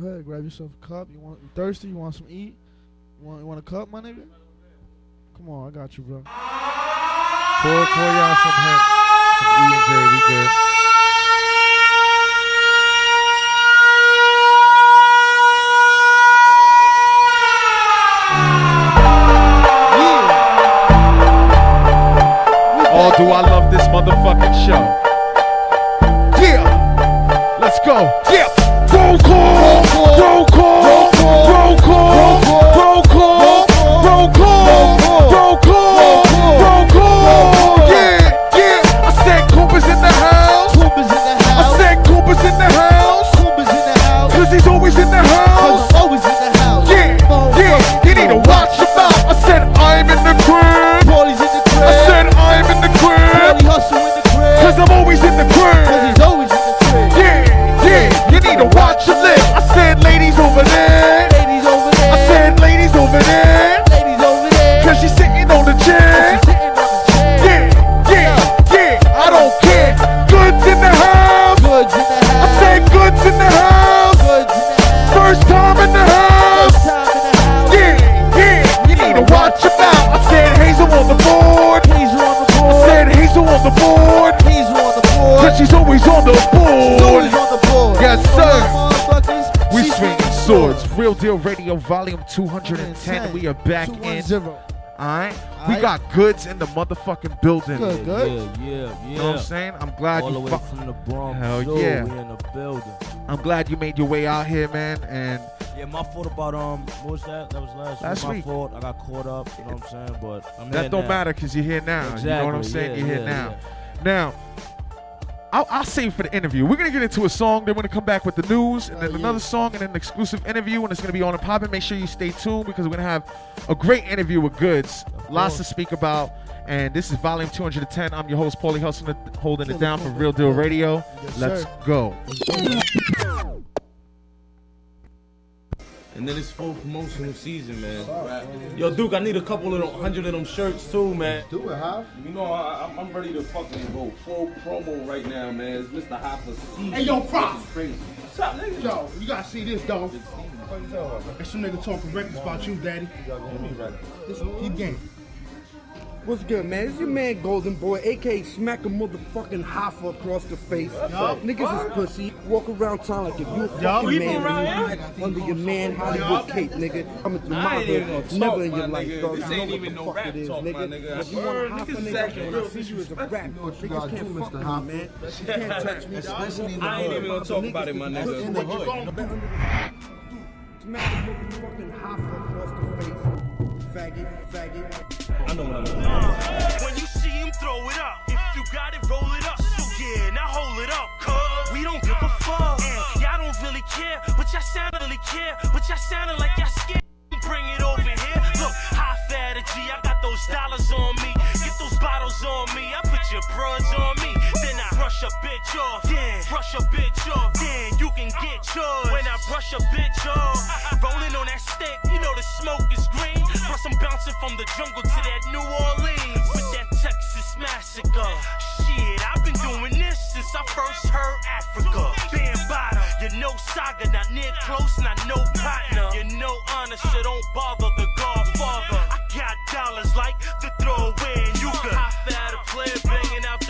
Go ahead, grab yourself a cup. You want you thirsty? You want some eat? You want you want a cup, my nigga? Come on, I got you, bro. Pour, pour y'all some hemp, some E and J. We good. Oh, do I love this motherfucking show? Yeah, let's go. Yeah, roll call, roll call, roll Real Deal Radio Volume 210. We are back in. 210. Alright? We Aight. got goods in the motherfucking building. Good, good. Yeah, yeah, yeah. You know what I'm saying? I'm glad All the you way from the Bronx. Hell Zoo, yeah. We in the building. I'm glad you made your way out here, man. And Yeah, my fault about um, what was that? That was last, Last week. My week. fault. I got caught up. You know what I'm saying? But I'm that here don't now. matter because you're here now. Exactly. You know what I'm saying? yeah, you're here yeah, now. Now, I'll, I'll save for the interview. We're gonna get into a song. Then we're gonna come back with the news, and then yeah. another song, and then an exclusive interview, and it's gonna be on and popping. Make sure you stay tuned because we're gonna have a great interview with Goods. Lots to speak about. And this is volume 210. I'm your host, Paulie Hustle, holding it down for Real Deal Radio. Yes, Let's sir. go. And then it's full promotional season, man. Yo, Duke, I need a couple of them, hundred of them shirts too, man. Do it, huh? You know, I, I'm- I'm ready to fucking go full promo right now, man. It's Mr. Hoffa season. Hey, yo, Prop. This is crazy. What's up, nigga? Yo, you gotta see this, dog. There's some nigga talking reckless about you, daddy. This keep game. What's good, man? It's your man Golden Boy, aka smack a motherfucking hoffa across the face. Yup. Niggas is pussy. Walk around town like if you a Yup. fucking We man around and you under your man Hollywood Yup. cape, nigga. Coming through I my ain't even uh, hood. gonna Never talk, in your my life, nigga. dog. This You know ain't what even the no fuck rap it is, talk, my nigga. nigga. If you want Word, a hoffa, niggas is nigga, acting when real I see you as a rap, know what you niggas gotta can't do, fuck Mr. with Hoffa. me, man. You can't touch me. Especially in the I ain't hood. even gonna talk about it, my nigga. Put in the hood. Smack a motherfucking hoffa across the face. Faggot, faggot. I know what I'm doing. When you see him, throw it up. If you got it, roll it up. Yeah, now hold it up, cuz we don't give a fuck. And y'all don't really care, but y'all sound really care. But y'all sounding like y'all scared. Bring it over here. Look, high strategy. I got those dollars on me. Get those bottles on me. I put your bruds on me. Brush a bitch off. Then brush a bitch off. Then you can get uh-uh. yours. When I brush a bitch off, uh-uh. rolling on that stick, you know the smoke is green. Uh-uh. Plus I'm bouncing from the jungle to that New Orleans with that Texas massacre. Shit, I've been doing this since I first heard Africa. Bambaataa, you know saga, not near close, not no partner. You know honor, so don't bother the Godfather. I got dollars like the throwaway and you could high fat a player banging out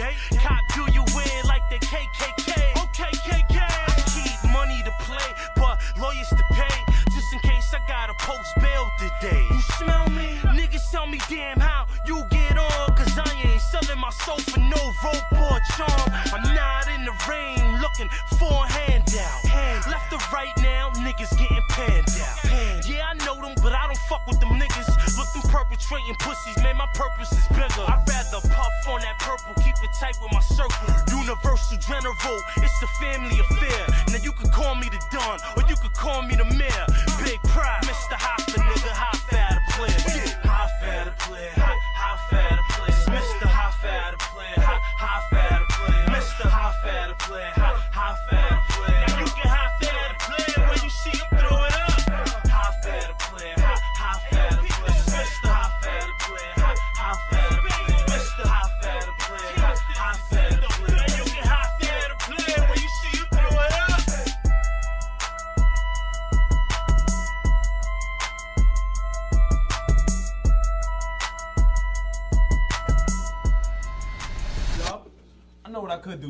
day. Cop do tight with my circle. Universal general, It's a family affair. Now you can call me the Don, or you can call me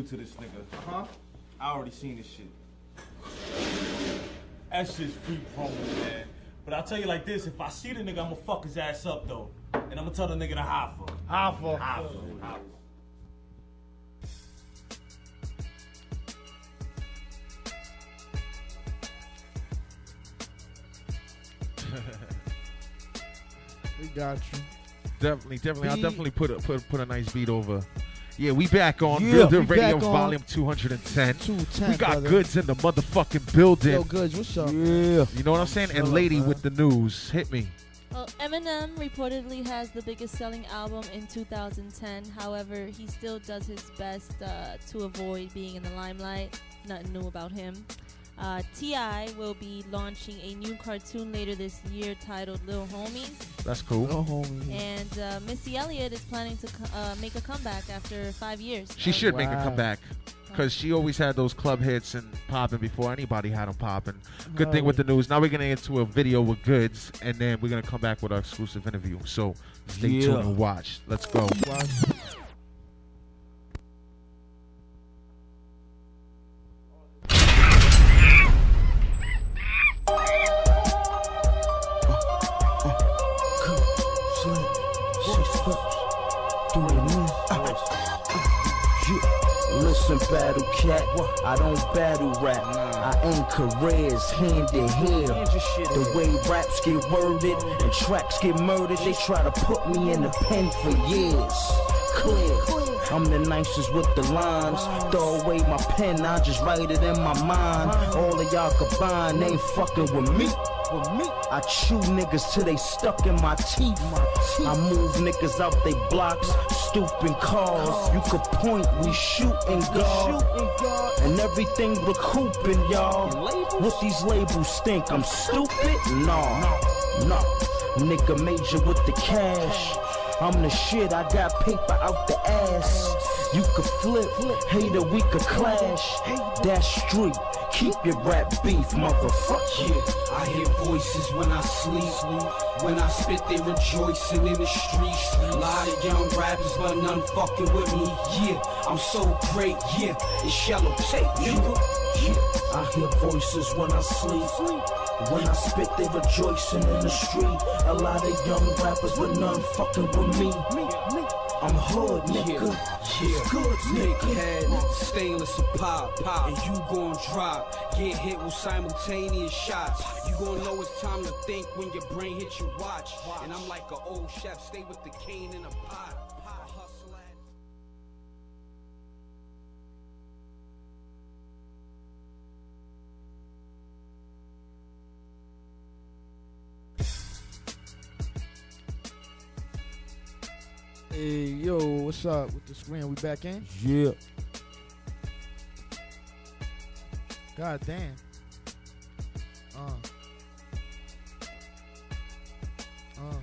do to this nigga. Uh huh. I already seen this shit. That shit's free promo, man. But I'll tell you like this: if I see the nigga, I'ma fuck his ass up though, and I'ma tell the nigga to Hoffa. Hoffa. Hoffa. Hoffa. We got you. Definitely, definitely. I'll definitely put a, put put a nice beat over. Yeah, we back on Yeah, Real Deal Radio on Volume 210. 210, we got brother. goods in the motherfucking building. Yo, goods, what's up? Yeah. You know what I'm saying? And Chill lady up, with the news, hit me. Well, Eminem reportedly has the biggest selling album in 2010. However, he still does his best uh, to avoid being in the limelight. Nothing new about him. Uh, T.I. will be launching a new cartoon later this year titled Little Homies. That's cool. Little Homies. And uh, Missy Elliott is planning to co- uh, make a comeback after five years. She of- should make a comeback because she always had those club hits and popping before anybody had them popping. Good thing with the news. Now we're gonna get into a video with goods, and then we're gonna come back with our exclusive interview. So stay Yeah. tuned and watch. Let's go. Listen, raps get worded and tracks get murdered, they try to put me in the pen for years. Clear. I'm the nicest with the lines. Throw away my pen, I just write it in my mind. All of y'all combined ain't fucking with me. I chew niggas till they stuck in my teeth. I move niggas out they blocks, stooping cars. You could point, we shooting guard. And everything recouping, y'all. What these labels think? I'm stupid? Nah, nah. Nigga major with the cash. I'm the shit, I got paper out the ass. You could flip, hater, we could clash. That street, keep your rap beef, motherfucker. Yeah, I hear voices when I sleep. When I spit, they rejoicing in the streets. A lot of young rappers, but none fucking with me. Yeah, I'm so great. Yeah, it's shallow tape, nigga. Yeah, I hear voices when I sleep. When I spit, they rejoicing in the street. A lot of young rappers, but none fucking with me. I'm hood, nigga. Yeah, Good, nigga. head, stainless and pop, pop, and you gon' drop. Get hit with simultaneous shots. You gon' know it's time to think when your brain hits your watch. And I'm like an old chef, stay with the cane in a pot. Hey, yo, what's up with the screen? We back in? Yeah. God damn. Uh. Uh.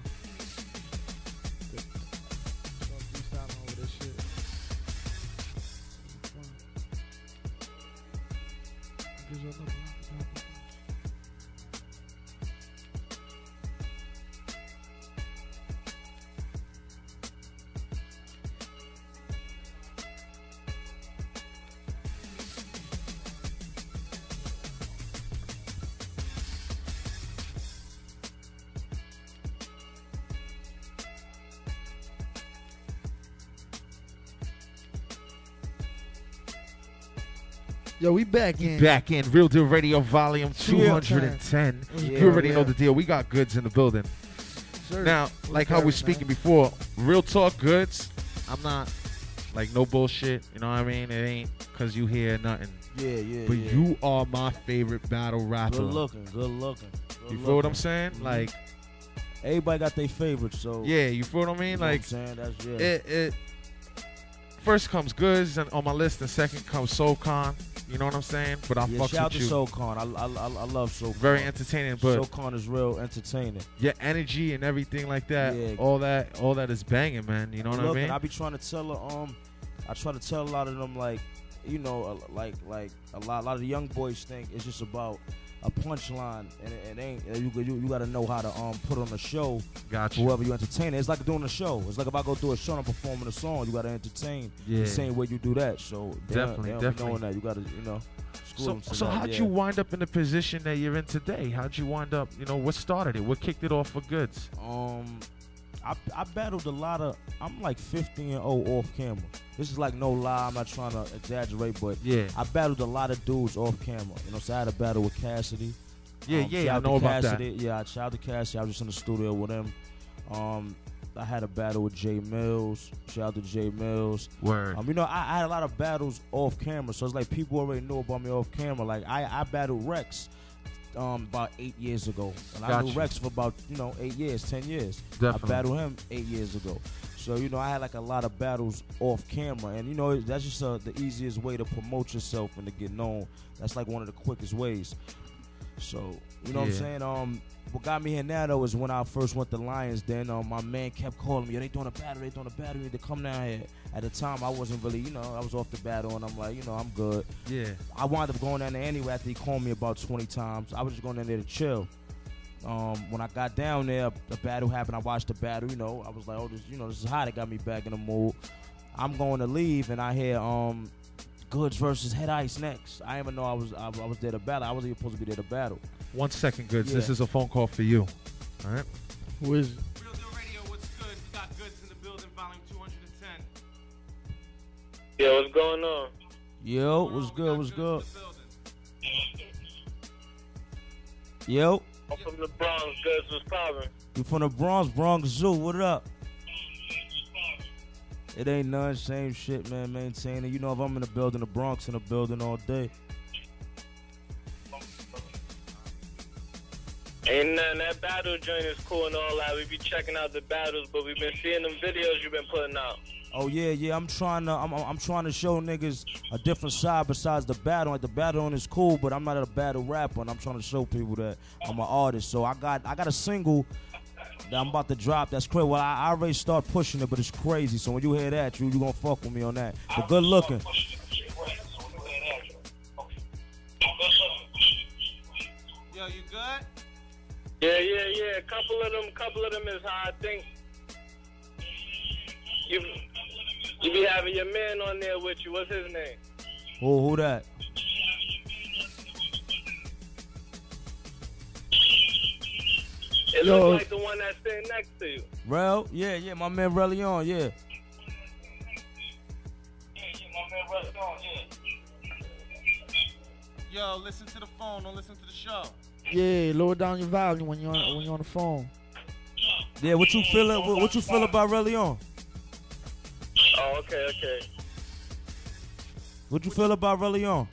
Back in. Back in Real Deal Radio Volume 210. Yeah, you already yeah. know the deal. We got goods in the building. Sir, Now, like how we was speaking man? before, real talk goods. I'm not like no bullshit. You know what I mean? It ain't because you hear nothing. Yeah, yeah, But yeah. you are my favorite battle rapper. Good looking, good looking. good You feel what I'm looking. saying? Mhm. Like, everybody got their favorites, so yeah, you feel what I mean? Like, what I'm saying? That's yeah. it, it first comes goods and on my list, and second comes Soul Con. You know what I'm saying? But I yeah, fucks shout out with to you. Khan. I, I, I, I love Soul Very entertaining, but Khan is real entertaining. your energy and everything like that, Yeah. all that, all that is banging, man. You know what Look, I mean? I be trying to tell her, um, I try to tell a lot of them like, you know, like like a lot, a lot of the young boys think it's just about a punchline, and it, it ain't. You, you you got to know how to um put on a show. Gotcha. Whoever you entertain, it's like doing a show. It's like if I go do a show and I'm performing a song, you got to entertain Yeah. the same way you do that. So Definitely, they definitely. knowing that you got to, you know. So, so that, how'd yeah. you wind up in the position that you're in today? How'd you wind up? You know, what started it? What kicked it off for goods? Um, I, I battled a lot of. I'm like 50 and 0 off camera. This is like no lie. I'm not trying to exaggerate, but Yeah. I battled a lot of dudes off camera. You know, so I had a battle with Cassidy. Yeah, Um, yeah, I know about that. Cassidy. Yeah, I shout to Cassidy. I was just in the studio with him. Um, I had a battle with Jay Mills. Shout out to Jay Mills. Word. Um, you know, I, I had a lot of battles off camera, so it's like people already know about me off camera. Like I, I battled Rex um, about eight years ago, and I knew. Rex for about you know eight years, ten years. Definitely. I battled him eight years ago. So you know, I had like a lot of battles off camera, and you know that's just uh, the easiest way to promote yourself and to get known. That's like one of the quickest ways. So you know what I'm saying? Um, what got me here now though is when I first went to Lions. Then um, my man kept calling me, "Yo, they doing a battle, they doing a battle. You need to come down here." At the time, I wasn't really, you know, I was off the battle, and I'm like, you know, I'm good. Yeah. I wound up going down there anyway after he called me about 20 times. I was just going down there to chill. Um, when I got down there, the battle happened. I watched the battle. You know, I was like, oh, this, you know, this is hot. It got me back in the mood. I'm going to leave, and I hear um, Goods versus Head Ice next. I didn't even know I was I, I was there to battle. I wasn't even supposed to be there to battle. One second, goods. This is a phone call for you. All right. Who is it? Real Deal Radio, what's good? We got goods in the building, volume 210. Yo, what's going on? Yo, what's good? What's good? Yo, I'm from the Bronx. Goods was popping. you from the Bronx, Bronx Zoo. What up? It ain't none, same shit, man. Maintaining. You know, if I'm in the building, the Bronx in the building all day. Ain't nothing. That battle joint is cool and all that. We be checking out the battles, but we've been seeing them videos you've been putting out. Oh yeah, yeah. I'm trying to, I'm, I'm trying to show niggas a different side besides the battle. Like the battle on is cool, but I'm not a battle rapper, and I'm trying to show people that I'm an artist. So I got, I got a single that I'm about to drop. That's crazy. Well, I, I already start pushing it, but it's crazy. So when you hear that, you you gonna fuck with me on that. But good looking. Yo, you good? Yeah, yeah, yeah. A couple of them, couple of them is how I think. You, you be having your man on there with you. What's his name? Who, who that? It Yo. looks like the one that's sitting next to you. Rel? Yeah, my man ReliOn, yeah. My man Relion. Yeah. Yo, listen to the phone, don't listen to the show. Yeah, lower down your volume when you're on, when you're on the phone. Yeah. What you feeling? What, what you feel about Relion? Oh, okay, okay. What you feel about Relion?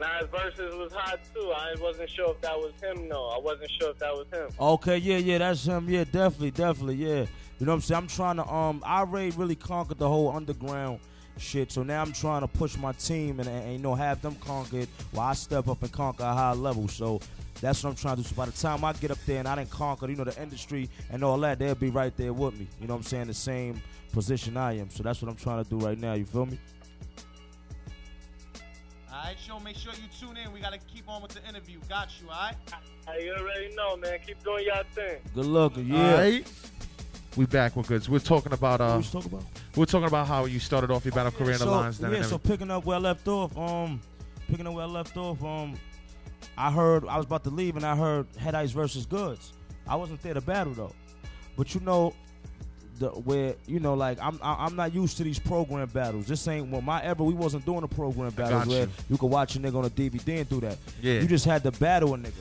Nah, his verses was hot too. I wasn't sure if that was him. No, I wasn't sure if that was him. Okay, yeah, yeah, that's him. Yeah, definitely, definitely, yeah. You know what I'm saying? I'm trying to um I already really conquered the whole underground shit. So now I'm trying to push my team and, and you know have them conquered while I step up and conquer a high level. So that's what I'm trying to do. So by the time I get up there and I didn't conquer, you know, the industry and all that, they'll be right there with me. You know what I'm saying? The same position I am. So that's what I'm trying to do right now. You feel me? Alright, show, make sure you tune in. We gotta keep on with the interview. Got you, alright? Hey, you already know, man. Keep doing your thing. Good luck, yeah. Alright. We back with goods. We're talking about uh. We talking about? We're talking about how you started off your battle career in the so, lines. Yeah, so picking up where I left off, um, picking up where I left off, um, I heard I was about to leave and I heard Head Ice versus Goods. I wasn't there to battle though, but you know, the where you know like I'm I- I'm not used to these program battles. This ain't well my ever we wasn't doing a program battle where you. you could watch a nigga on a DVD and do that. Yeah. you just had to battle a nigga.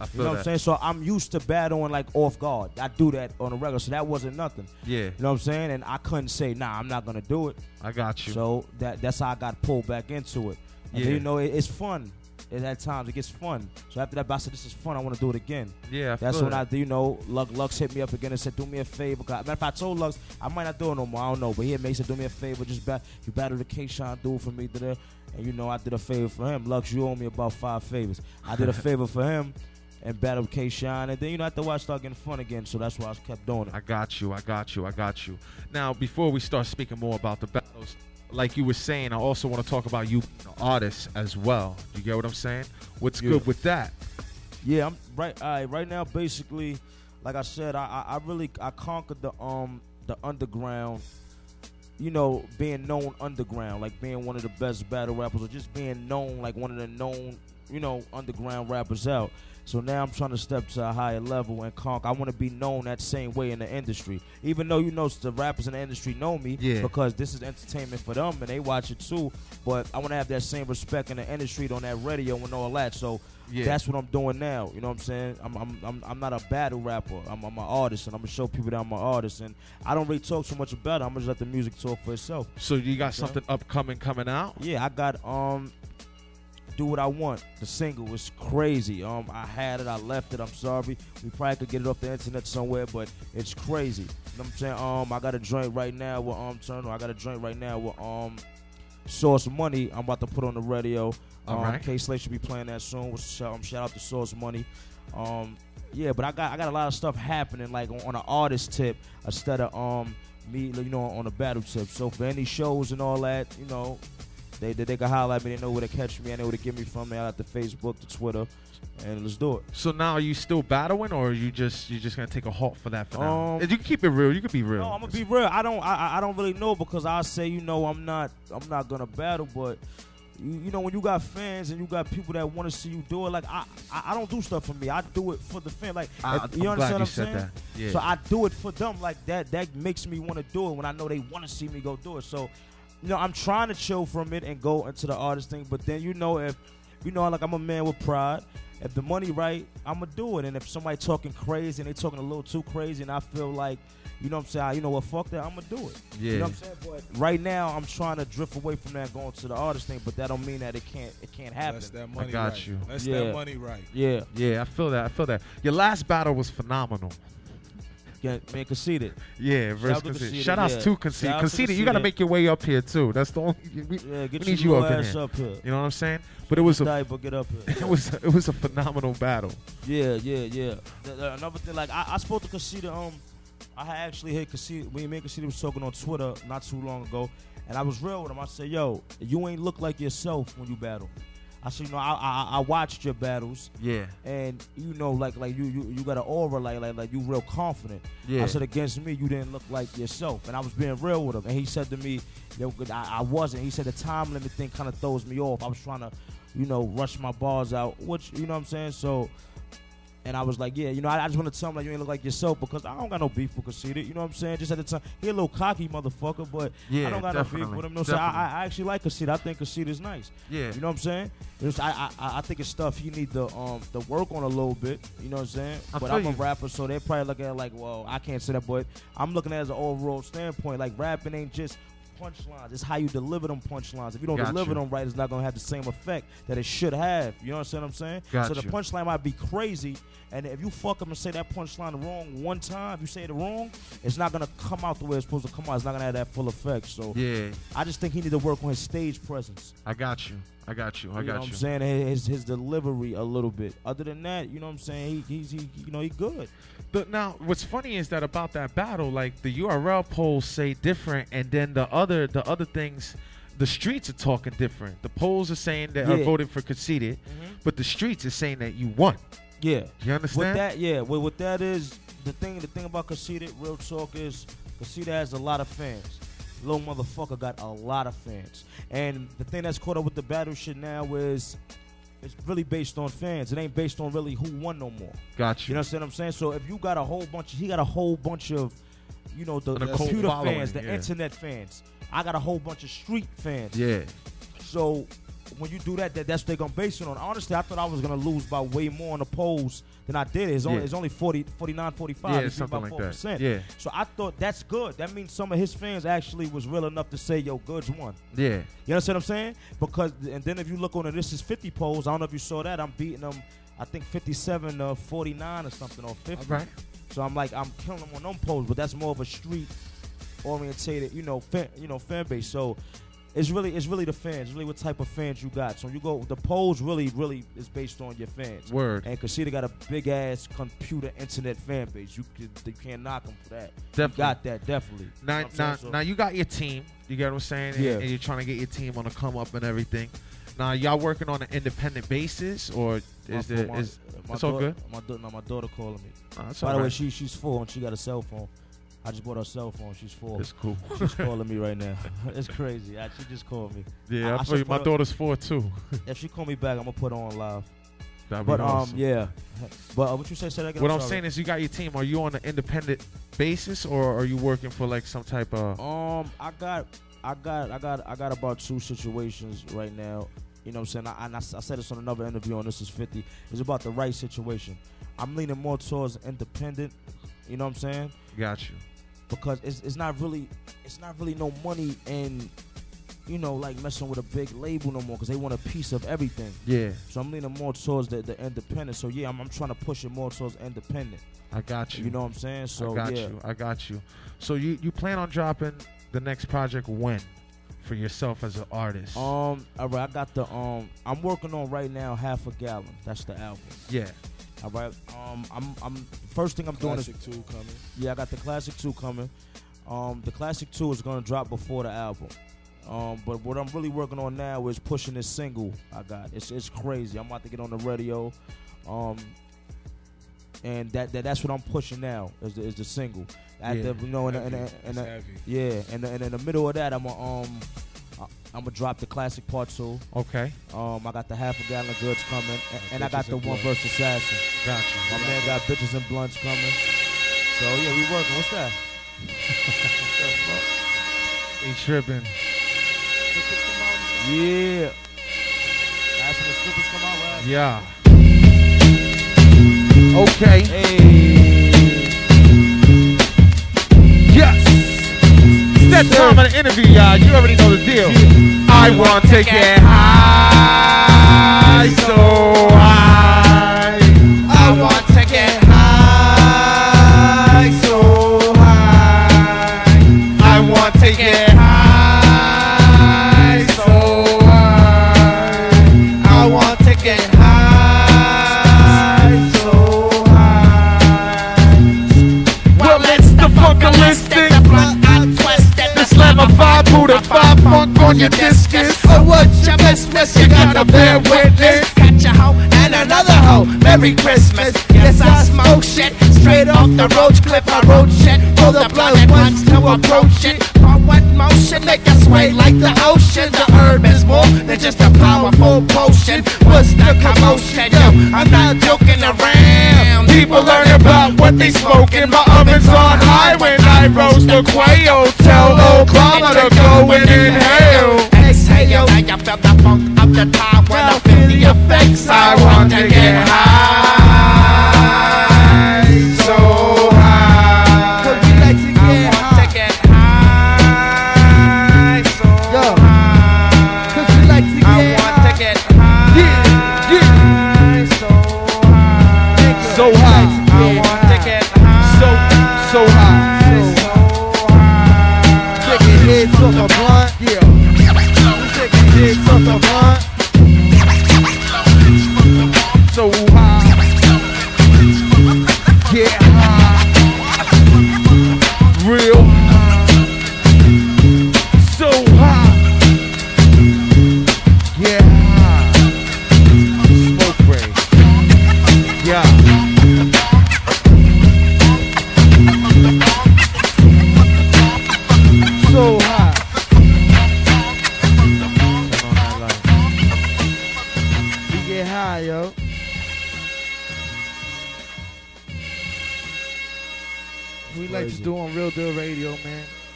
I You feel know what I'm that. saying? So I'm used to battling like off guard. I do that on a regular, so that wasn't nothing. Yeah. You know what I'm saying? And I couldn't say, nah, I'm not gonna do it. I got you. So that that's how I got pulled back into it. And Yeah. then, you know, it, it's fun. At at times it gets fun. So after that, I said, "This is fun. I want to do it again." Yeah, I that's when. I, do. you know, Lux, Lux hit me up again and said, "Do me a favor." 'Cause- Matter of fact, I told Lux I might not do it no more. I don't know, but he had me said, "Do me a favor. Just bat, you battle the K Shine dude for me today." And you know, I did a favor for him. Lux, you owe me about five favors. I did a favor for him and battled K Shine, and then you know, after a while, I started getting fun again. So that's why I kept doing it. I got you. I got you. I got you. Now, before we start speaking more about the battles, like you were saying, I also want to talk about you, being an artist as well. You get what I'm saying? What's Yeah. good with that? Yeah, I'm right. All right, right now, basically, like I said, I, I, I really I conquered the um the underground. You know, being known underground, like being one of the best battle rappers, or just being known like one of the known, you know, underground rappers out. So now I'm trying to step to a higher level and conk. I want to be known that same way in the industry, even though you know the rappers in the industry know me Yeah. because this is entertainment for them and they watch it too. But I want to have that same respect in the industry on that radio and all that. So Yeah. that's what I'm doing now. You know what I'm saying? I'm I'm I'm, I'm not a battle rapper. I'm, I'm an artist, and I'm gonna show people that I'm an artist. And I don't really talk so much about it. I'm gonna just let the music talk for itself. So you got Okay. something upcoming coming out? Yeah, I got um, do what I want. The single was crazy. Um, I had it, I left it. I'm sorry. We probably could get it off the internet somewhere, but it's crazy. You know what I'm saying? Um, I got a joint right now with um Turner. I got a joint right now with um. Sauce Money, I'm about to put on the radio. All um, right. K Slay should be playing that soon. Um, shout out to Sauce Money. Um, yeah, but I got I got a lot of stuff happening like on, on an artist tip instead of um me you know on a battle tip. So for any shows and all that, you know, they they, they can holler at me. They know where to catch me. I know where to get me from. They got the Facebook, the Twitter, and let's do it. So now are you still battling, or are you just you just gonna take a halt for that for now? Um, you can keep it real. You can be real. No, I'm gonna be real. I don't. I, I- don't really know because I say, you know, I'm not. I'm not gonna battle, but you, you know, when you got fans and you got people that want to see you do it, like I, I, I don't do stuff for me. I do it for the fan. Like I- you I'm understand what I'm saying? Yeah. So I do it for them. Like that. That makes me want to do it when I know they want to see me go do it. So, you know, I'm trying to chill from it and go into the artist thing. But then you know, if you know, like I'm a man with pride. If the money right, I'm gonna do it. And if somebody talking crazy and they talking a little too crazy, and I feel like, you know what I'm saying, ah, you know what, fuck that, I'm gonna do it. Yeah. You know what I'm saying? But right now, I'm trying to drift away from that, going to the artist thing. But that don't mean that it can't, it can't happen. That's that money I got right. you. That's Yeah. that money right. Yeah, Yeah, I feel that. I feel that. Your last battle was phenomenal. Yeah, man, conceited. Yeah, versus Shout out to conceited. Conceited, Shout outs yeah. to conceited. Shout out to Conceited, you got to make your way up here too. That's the only. We, Yeah, we need you up in here. up here. You know what I'm saying? But it was a Diaper, get up here. it was a, it was a phenomenal battle. Yeah, yeah, yeah. Th- th- Another thing, like I, I spoke to Casita. Um, I had actually hit Casita. Me and me Casita was talking on Twitter not too long ago, and I was real with him. I said, "Yo, you ain't look like yourself when you battle." I said, "You know, I I, I watched your battles, Yeah. and you know, like like you you, you got an aura, like like like you real confident." Yeah. I said, "Against me, you didn't look like yourself," and I was being real with him. And he said to me, "Yo, good, I, I wasn't." He said the time limit thing kind of throws me off. I was trying to, you know, rush my bars out, which you know what I'm saying. So. And I was like, yeah, you know, I, I just want to tell him like you ain't look like yourself because I don't got no beef with Conceited. You know what I'm saying? Just at the time, he a little cocky motherfucker, but Yeah, I don't got no beef with him. No, know what I'm saying? definitely. I, I actually like Conceited. I think is nice. Yeah. You know what I'm saying? It's- I, I I think it's stuff he need to um to work on a little bit. You know what I'm saying? I but I'm a you. rapper, so they probably look at it like, well, I can't say that, but I'm looking at it as an overall standpoint. Like rapping ain't just punchlines. It's how you deliver them punchlines. If you don't Got deliver you. them right, it's not gonna have the same effect that it should have. You understand what I'm saying? Got so the punchline might be crazy, and if you fuck up and say that punchline wrong one time, if you say it wrong, it's not gonna come out the way it's supposed to come out. It's not gonna have that full effect. So Yeah. I just think he need to work on his stage presence. I got you. I got you. I you got know what you. I'm saying? His his delivery a little bit. Other than that, you know what I'm saying? He he's he, you know he good. But now, what's funny is that about that battle, like the URL polls say different, and then the other the other things, the streets are talking different. The polls are saying that are Yeah. voting for Conceited, Mhm. but the streets are saying that you won. Yeah. You understand? With that, yeah. Well, what that is, the thing, the thing about Conceited, real talk is, Conceited has a lot of fans. Little motherfucker got a lot of fans, and the thing that's caught up with the battle shit now is, it's really based on fans. It ain't based on really who won no more. Got You know what I'm saying? So if you got a whole bunch, he got a whole bunch of, you know, the, the computer fans, the yeah. internet fans. I got a whole bunch of street fans. Yeah. So when you do that, that that's what they're gonna base it on. Honestly, I thought I was gonna lose by way more on the polls than I did. It's only Yeah. it's only 40, 49, 45. Yeah, something about like that. 4%. Yeah. So I thought that's good. That means some of his fans actually was real enough to say, "Yo, Goods won." Yeah. You understand what I'm saying? Because and then if you look on the this is 50 polls, I don't know if you saw that. I'm beating them. I think 57 to 49 or something or 50. Right. So I'm like I'm killing them on them polls, but that's more of a street orientated, you know, fan, you know, fan base. So it's really it's really the fans, really what type of fans you got. So you go the polls really really is based on your fans. Word. And Casita got a big ass computer internet fan base. You could you can't knock them for that. Definitely. You got that definitely. You know Now, now. So- now you got your team. You get what I'm saying? And- Yeah. And, you're trying to get your team on the come up and everything. Now, y'all working on an independent basis, or is phone- it my- is my it's all daughter- good? My, da- no, my daughter calling me. Oh, By all the way, she she's four and she got a cell phone. I just bought her cell phone. She's four. It's cool. She's calling me right now. it's crazy. I, she just called me. Yeah, I feel you. My daughter's four too. if she call me back, I'm gonna put her on live. That'd be but um, yeah. But uh, what you say? Say again. What I'm sorry. saying is, you got your team. Are you on an independent basis, or are you working for like some type of? Um, I got, I got, I got, I got about two situations right now. You know what I'm saying? I, and I, I said this on another interview on This Is 50. It's about the right situation. I'm leaning more towards independent. You know what I'm saying? Got you. Because it's, it's not really, it's not really no money in, you know, like messing with a big label no more because they want a piece of everything. Yeah. So I'm leaning more towards the, the independent. So yeah, I'm, I'm trying to push it more towards independent. I got you. You know what I'm saying? So I got yeah. you. I got you. So you you plan on dropping the next project when, for yourself as an artist? Um, all right, I got the um, I'm working on right now half a gallon. That's the album. Yeah. All right. Um, I'm I'm first thing I'm Classic doing is two coming. Yeah, I got the classic two coming. Um, the classic two is gonna drop before the album. Um, but what I'm really working on now is pushing this single I got. It's it's crazy. I'm about to get on the radio. Um, and that, that that's what I'm pushing now is the, is the single. At Yeah. the, you know, and, and, and, and, yeah, and, in the middle of that, I'm gonna um, I'm gonna drop the classic part two. Okay. Um, I got the half a gallon of goods coming, and, and I got the and one Blunts. verse assassin. Got My man got bitches and blunts coming. So yeah, we working. What's that? He tripping. Yeah. That's when the strippers come out, right? Yeah. Okay. Yes. That time of the interview, y'all. You already know the deal. I want to get high, so on your discus. Oh, what you miss, miss? You gotta bear witness. Catch a hoe and another hoe. Merry Christmas. Yes, I smoke shit straight off the roach clip. I wrote shit. Pull the blunt at once to approach it. Forward motion, make us sway like the ocean. The herb is more than just a powerful potion. What's the commotion? Yo, I'm not joking around. People learn about what they smoking. My oven's on high when I roast the quail. Obama to go and inhale. Exhale, now you felt the funk of the time when I feel the effects. I want to get high,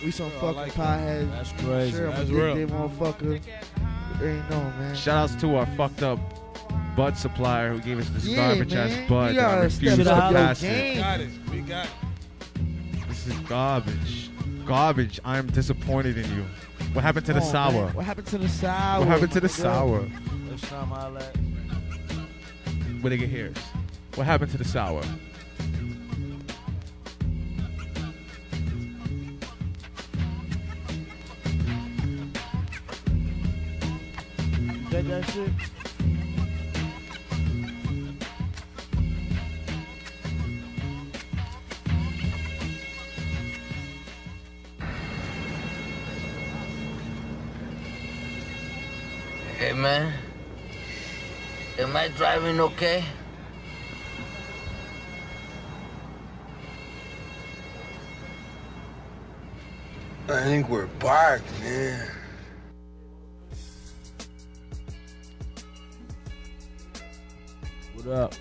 We some Yo, I fucking like potheads. That's crazy. Sure, I'm That's a real. day motherfucker. already know, man. Shout outs to our fucked up bud supplier who gave us this Yeah, garbage man. ass bud. You gotta step to up your pass it. game. Got it. We got it. This is garbage. Garbage. I'm disappointed in you. What happened to the Come on, sour? man. What happened to the sour? What happened to the my nigga? sour? Next time I let. Where they get hairs? What happened to the sour? You get that shit? Hey man, am I driving okay? I think we're parked, man. Up?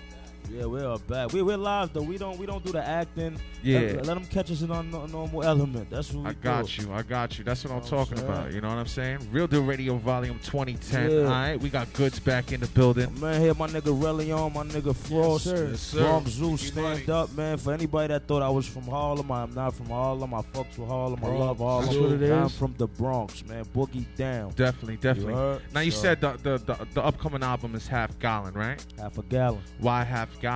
Yeah, we are back. We we're live though. We don't we don't do the acting. Yeah. Let, let them catch us in our no- normal element. That's what we I do. got you. I got you. That's what I'm Know what I'm talking about. You know what I'm saying? Real Deal Radio Volume 2010. Yeah. All right, we got goods back in the building. Man, here my nigga Relion, my nigga Frost, sir. Yes, sir. Bronx Zoo, stand money. up, man. For anybody that thought I was from Harlem, I'm not from Harlem. I fucks with Harlem. I love Harlem. That's what it I'm from the Bronx, man. Boogie down. Definitely, definitely. heard? Now you So- said the, the the the upcoming album is half gallon, right? Half a gallon. Why half gallon?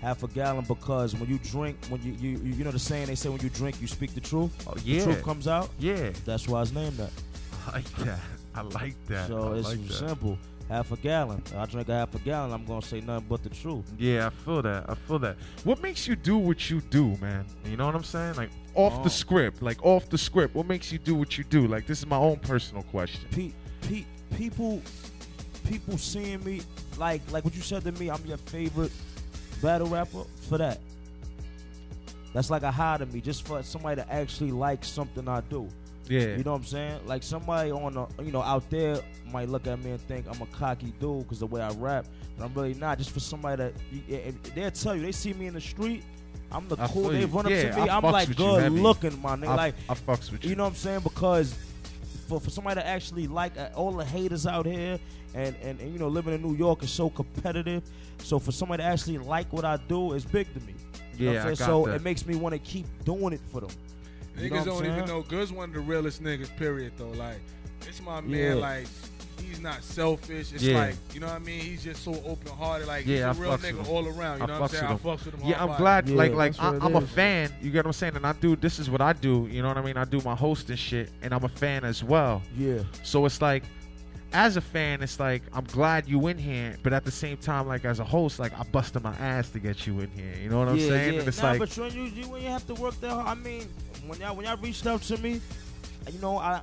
Half a gallon because when you drink, when you you you know the saying they say when you drink you speak the truth. Oh, The yeah. truth comes out. Yeah, That's why it's named that. I like that. I like that. So I it's like that. simple. Half a gallon. I drink a half a gallon. I'm gonna say nothing but the truth. Yeah, I feel that. I feel that. What makes you do what you do, man? You know what I'm saying? Like off Oh. the script, like off the script. What makes you do what you do? Like this is my own personal question. Pe- pe- people, people seeing me like like what you said to me. I'm your favorite battle rapper for that. That's like a high to me, just for somebody to actually like something I do. Yeah. You know what I'm saying? Like somebody on the, you know, out there might look at me and think I'm a cocky dude because the way I rap, but I'm really not. Just for somebody that you- they'll tell you, they see me in the street. I'm the I cool. They run up Yeah, to me. I I'm like you good looking, my nigga. I, like I fucks with you. you know what I'm saying? Because for, for somebody to actually like uh, all the haters out here and, and, and, you know, living in New York is so competitive. So for somebody to actually like what I do is big to me. You know Yeah, what I'm I got So that. it makes me want to keep doing it for them. You know Niggas I'm don't even know. Good's one of the realest niggas, period, though. Like, it's my man, Yeah. like, he's not selfish. It's Yeah. like, you know what I mean? He's just so open hearted. Like, Yeah, he's a I real nigga all around. You I know what I'm saying? I with fucks with him. Yeah, I'm glad. Yeah, like, like I, I'm a fan. You get what I'm saying? And I do. This is what I do. You know what I mean? I do my hosting shit, and I'm a fan as well. Yeah. So it's like, as a fan, it's like I'm glad you in here, but at the same time, like as a host, like I busted my ass to get you in here. You know what I'm yeah, saying? Yeah. And it's nah, like, but when you, you when you have to work that hard, I mean, when y'all when y'all reached out to me, you know, I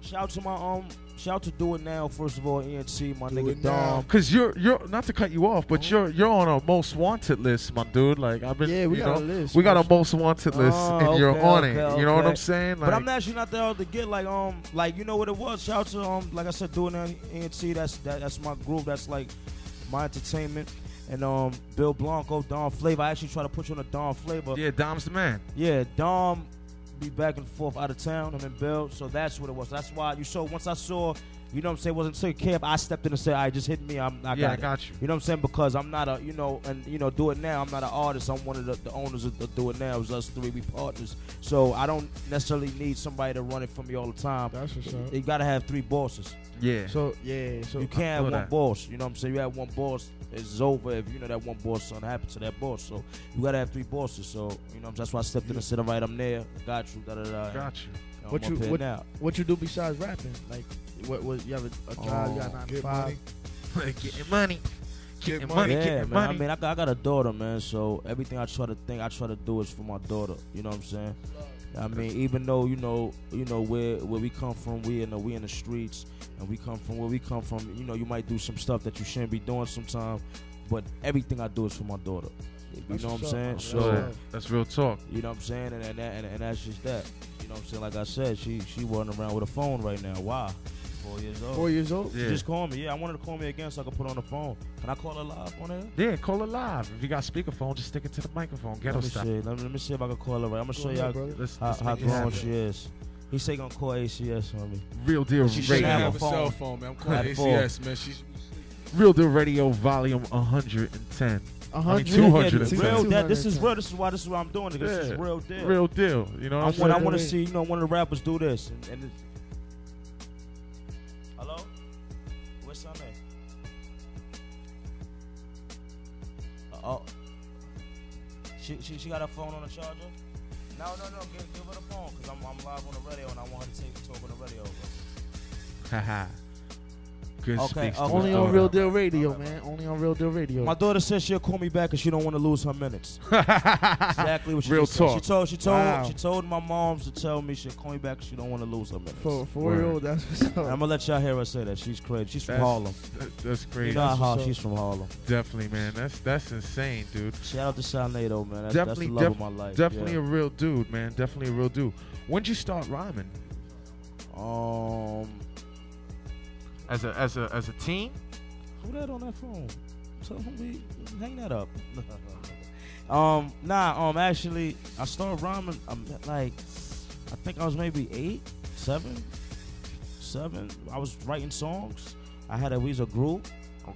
shout out to my um shout out to Do It Now first of all, ENT, my Do nigga It Dom. Cause you're you're not to cut you off, but you're you're on a most wanted list, my dude. Like I've been, Yeah, we got know, a list. We got a most wanted list, Oh, and you're on okay, it. You know what. I'm saying? but I'm actually not that hard to get. Like um, like you know what it was. Shout out to um, like I said, doing that ENT. That's that, that's my group. That's like my entertainment. And um, Bill Blanco, Don Flavor. I actually try to put you on a Don Flavor. yeah, Dom's the man. Yeah, Dom be back and forth out of town. I'm in Bill, so that's what it was. That's why you saw. Once I saw, you know what I'm saying, wasn't taking care of. I stepped in and said, "I just hit me. I'm, I Yeah, got I it." got you. You know what I'm saying? Because I'm not a, you know, and you know, do it now. I'm not an artist. I'm one of the, the owners of the Do It Now. It's us three, we partners. So I don't necessarily need somebody to run it for me all the time. That's what's up. You gotta have three bosses. Yeah. So yeah, so you can't have one that. boss. You know what I'm saying? You have one boss, it's over. If you know that one boss, something happened to that boss. So you gotta have three bosses. So you know, what I'm saying? that's why I stepped in and said, "All right, I'm there. Got you." Da da da. got you. I'm what up you what, now? what you do besides rapping? Like what what you have a, a job? you got Oh, nine to get five. money. getting money, Get getting money. money, yeah, getting man. money. I mean, I got, I got a daughter, man. So everything I try to think, I try to do is for my daughter. You know what I'm saying? I mean, even though you know, you know where where we come from, we in the we in the streets, and we come from where we come from. You know, you might do some stuff that you shouldn't be doing sometimes, but everything I do is for my daughter. You That's know what I'm what's up, saying? man. So. Yeah, that's real talk. You know what I'm saying? And and, that, and and that's just that. You know what I'm saying? Like I said, she she running around with a phone right now. Why? Four years old. Four years old. She Yeah. just call me. Yeah, I wanted to call me again so I could put her on the phone. Can I call her live on there? Yeah, call her live. If you got speakerphone, just stick it to the microphone. Ghetto Let me stuff. see. Let me, let me see if I can call her right. I'm gonna Go show y'all brother. Let's, how, let's how grown she is. He say he gonna call ACS on me. Real Deal She shouldn't Radio. have have a a phone. cell phone, man. I'm calling At four. ACS, man. She's Real Deal Radio Volume 110. I mean, 100. 210. real. That, this is real. This is why. This is why I'm doing it. This is real deal. Real deal. You know I what I'm want. I saying? want to see. You know, one of the rappers do this. And, and oh. She, she she got her phone on the charger. No, no, no. Give, give her the phone because I'm I'm live on the radio and I want her to take talk on the radio. Haha. Good Okay, speaks okay. his Only on. Real Deal Radio, man. Only on Real Deal Radio. My daughter says she'll call me back because she don't want to lose her minutes. exactly what she Real just said. She told she told Wow. she told my moms to tell me she'll call me back. and She don't want to lose her minutes. For, for Word. real, that's what's up. And I'm gonna let y'all hear her say that. She's crazy. She's from That's- Harlem. that- That's You crazy. know That's how she's from Harlem. Definitely, man. That's that's insane, dude. Shout out to Shalnado, though, man. That's, definitely, that's the love def- of my life. definitely yeah. a real dude, man. Definitely a real dude. When'd you start rhyming? Um, As a as a as a teen? who that on that phone? So we hang that up. um, nah. Um, actually, I started rhyming. Um, like, I think I was maybe eight, seven, seven. I was writing songs. I had a we was a group.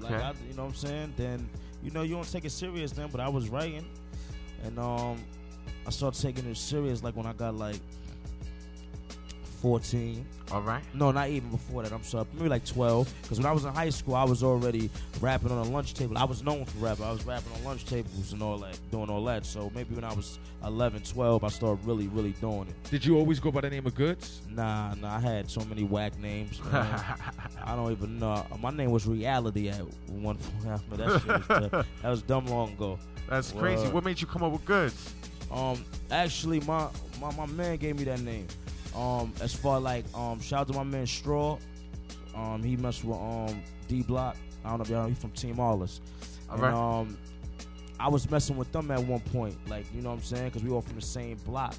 Like, Okay. I, you know what I'm saying? Then, you know, you don't take it serious then, but I was writing, and um, I started taking it serious like when I got like 14. All right. No, not even before that. I'm sorry, maybe like 12. Because when I was in high school, I was already rapping on a lunch table. I was known for rapping. I was rapping on lunch tables and all that, doing all that. So maybe when I was 11, 12, I started really, really doing it. Did you always go by the name of Goods? Nah, nah, I had so many whack names. Man. I don't even know. My name was Reality at one point. After that, shit was, that was dumb long ago. That's crazy. What made you come up with Goods? Um, actually, my, my my man gave me that name. Um, as far like um, shout out to my man Straw. Um, he messed with um D Block. I don't know if y'all know he's from Team Allers. All and, right. Um, I was messing with them at one point, like you know what I'm saying, because we all from the same block.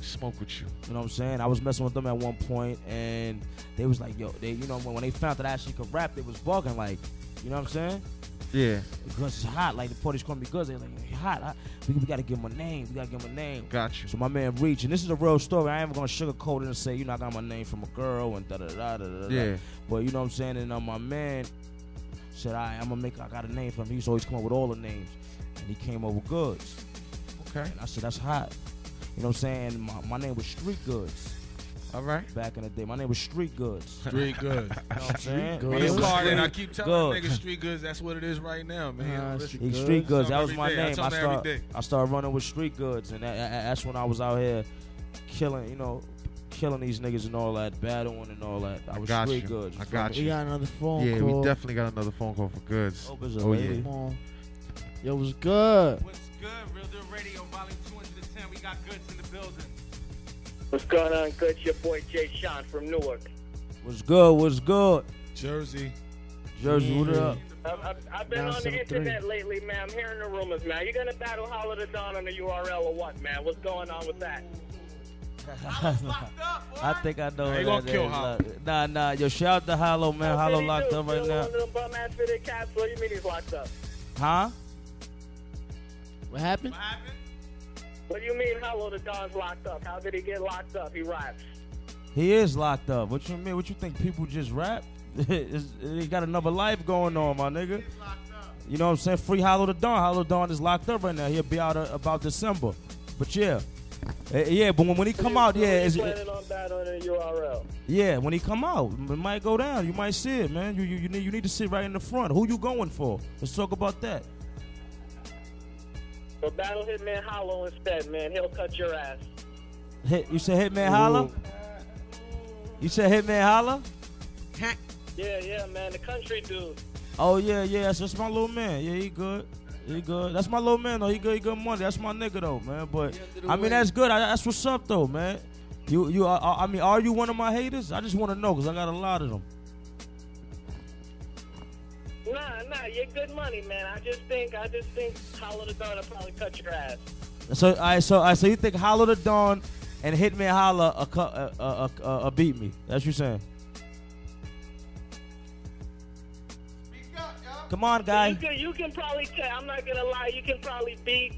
Smoke with you. You know what I'm saying? I was messing with them at one point, and they was like, "Yo, they, you know, when, when they found that I actually could rap, they was bugging, like, you know what I'm saying? Yeah. Because it's hot, like the party's calling me good. They're like, "Hey, hot. We, we gotta give him a name. We gotta give him a name. Got you. So my man Reach, and this is a real story. I ain't gonna sugarcoat it and say, you know, I got my name from a girl and da da da da da. da. Yeah. But you know what I'm saying? And uh, my man said, I, I'm gonna make. I got a name from. him. He used to always come up with all the names, and he came up with Goods. Okay. And I said, that's hot. You know what I'm saying? My, my name was Street Goods. All right. Back in the day, my name was Street Goods. Street Goods. You know what I'm saying? Goods. My Me and was I keep telling Goods. niggas street goods. That's what it is right now, man. Listen, street He Goods. Street Goods. That was my every day. I name. tell I him start. I started running with Street Goods, and that, that- that's when I was out here killing. You know, killing these niggas and all that, battling and all that. I was got Street you. Goods. I got you. We got another phone Yeah, call. we definitely got another phone call for Goods. Hope it's a Oh lady. yeah. Come on. Yo, what's good? What's good? Real Deal Radio, volume 210. We got goods in the building. What's going on, good? Your boy Jay Sean from Newark. What's good? What's good? Jersey. Jersey, what up? I've, I've, I've been on the 7-3. internet lately, man. I'm hearing the rumors, man. You're gonna battle Hollow the Don on the URL or what, man? What's going on with that? I think I know. Nah, he who gonna that kill is. Hollow. Nah, nah. Yo, shout out to Hollow, man. Hollow did he locked do? up right Kill now. One of them bum ass fitted cats. What do you mean he's locked up? Huh? What happened? What do you mean Hollow the Don's locked up? How did he get locked up? He raps. He is locked up. What you mean? What you think? People just rap? He got another life going on, my nigga. You know what I'm saying? Free Hollow the Don. Hollow Don is locked up right now. He'll be out uh, about December. But yeah. Eh, yeah, but when, when he come out, yeah, He's it's, planning on battling the URL. yeah, when he come out, it might go down. You might see it, man. You, you you need you need to sit right in the front. Who you going for? Let's talk about that. So battle Hitman Holla instead, man. He'll cut your ass. Hit, you said Hitman Holla? You said Hitman Holla? Yeah, yeah, man. The country dude. Oh yeah, yeah. That's, that's my little man. Yeah, he good. He good. That's my little man though. He good. He good money. That's my nigga though, man. But I mean, that's good. I, that's what's up though, man. You you. I mean, are you one of my haters? I just want to know because I got a lot of them. Nah, nah, you're good money, man. I just think, I just think Hollow the Don will probably cut your ass. So I so I so you think Hollow the Don and Hitman Holla a, cu- a, a, a, a, a beat me? That's what you saying? Come on, guy. You can, you can probably tell. I'm not gonna lie. You can probably beat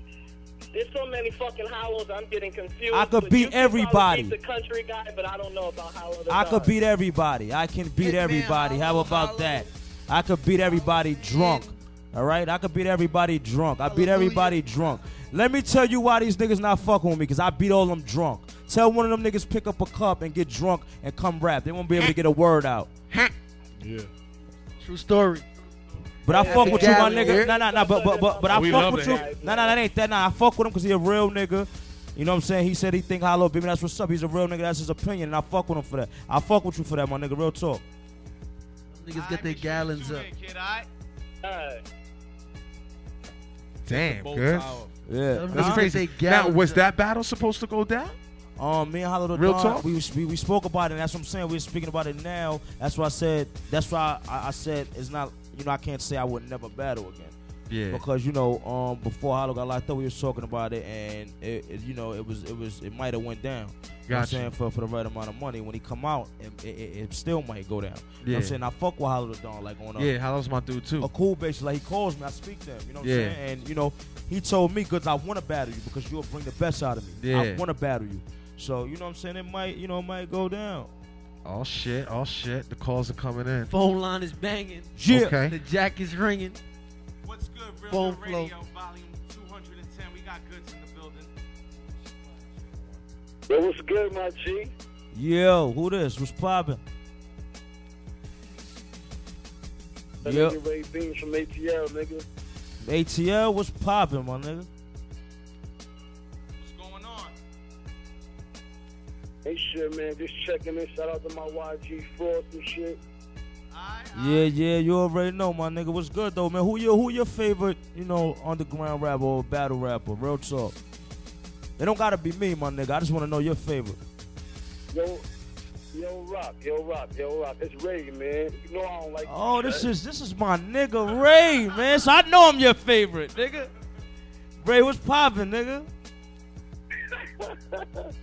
there's so many fucking hollows. I'm getting confused. I could beat you can probably everybody. beat the country guy, but I don't know about hollow. the I could beat everybody. I can beat everybody. How about that? I could beat everybody drunk. All right, I could beat everybody drunk. I beat everybody drunk. Let me tell you why these niggas not fucking with me, cause I beat all them drunk. Tell one of them niggas pick up a cup and get drunk and come rap. They won't be able to get a word out. Yeah. True story. But I Yeah, fuck with you, my nigga. Nah, nah, nah. But but but, but I We fuck with it. you. Nah, nah, that ain't that. Nah, I fuck with him because he a real nigga. You know what I'm saying? He said he think hollow baby. That's what's up. He's a real nigga. That's his opinion, and I fuck with him for that. I fuck with you for that, my nigga. Real talk. Niggas get their gallons up. Damn, good. Yeah. That's crazy. Now, was up. that battle supposed to go down? Um, me and Hollow the Real Don, talk? We, we we spoke about it. And that's what I'm saying. We're speaking about it now. That's why I said. That's why I, I said it's not. You know, I can't say I would never battle again. Yeah. Because you know, um, before Hollow got locked up, we was talking about it, and it, it you know, it was it was it might have went down. You know what I'm saying for for the right amount of money. When he come out, it, it, it- it still might go down. You know what I'm saying I fuck with Hollow the Don like on a, Yeah, Hollow's my dude too. a cool bitch, Like he calls me, I speak to him. You know what Yeah. I'm saying? And you know, he told me because I want to battle you because you'll bring the best out of me. Yeah. I want to battle you. So you know what I'm saying? It might you know it might go down. Oh shit, oh shit. The calls are coming in. Phone line is banging. Yeah. Okay. The jack is ringing. What's good, Real Phone Good flow. Volume 210. We got goods in the building. Yo, what's good, my G? Yo, who this? What's poppin'? That Yo, nigga Ray Beans from ATL, nigga. ATL, what's poppin', my nigga? What's going on? Hey, shit, man. Just checking in. Shout out to my YG Frost and shit. Yeah, yeah, you already know, my nigga. What's good though, man? Who your who your favorite, you know, underground rapper or battle rapper? Real talk. It don't gotta be me, my nigga. I just wanna know your favorite. Yo, yo, Rock, yo, Rock, yo, Rock. It's Ray, man. You know I don't like. Oh, this is this is my nigga Ray, man. So I know I'm your favorite, nigga. Ray, what's poppin', nigga?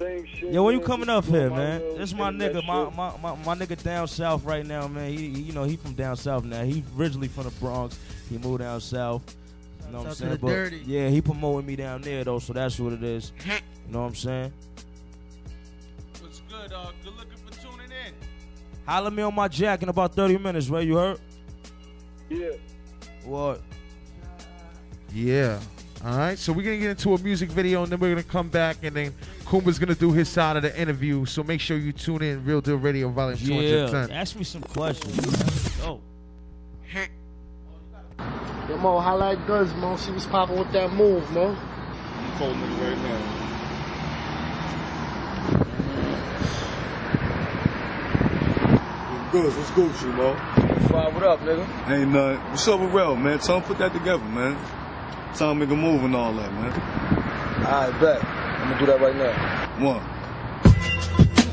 Same shit. Yo, when you coming up here, man? little This is my nigga, my, my, my, my nigga down south right now, man. He, he you know he from down south now. He originally from the Bronx. He moved down south. You know what I'm Shout out to saying? the But dirty. yeah, he promoting me down there though, so that's what it is. You know what I'm saying? What's good? Uh, good looking for tuning in. Holla me on my jack in about 30 minutes, Ray. You heard? Yeah. What? Yeah. All right. So we're gonna get into a music video, and then we're gonna come back, and then Kumba's gonna do his side of the interview. So make sure you tune in. Real Deal Radio, Volume Yeah. 210. Ask me some questions. Oh. Yo, Mo, holla at Guns, Mo. See what's popping with that move, Mo. Cold nigga right now. Good, what's Gucci, Mo? Five, what up, nigga? Ain't nothing. What's up with Rel, man? Tell him put that together, man. Tell him make a move and all that, man. I bet. I'm gonna do that right now. One.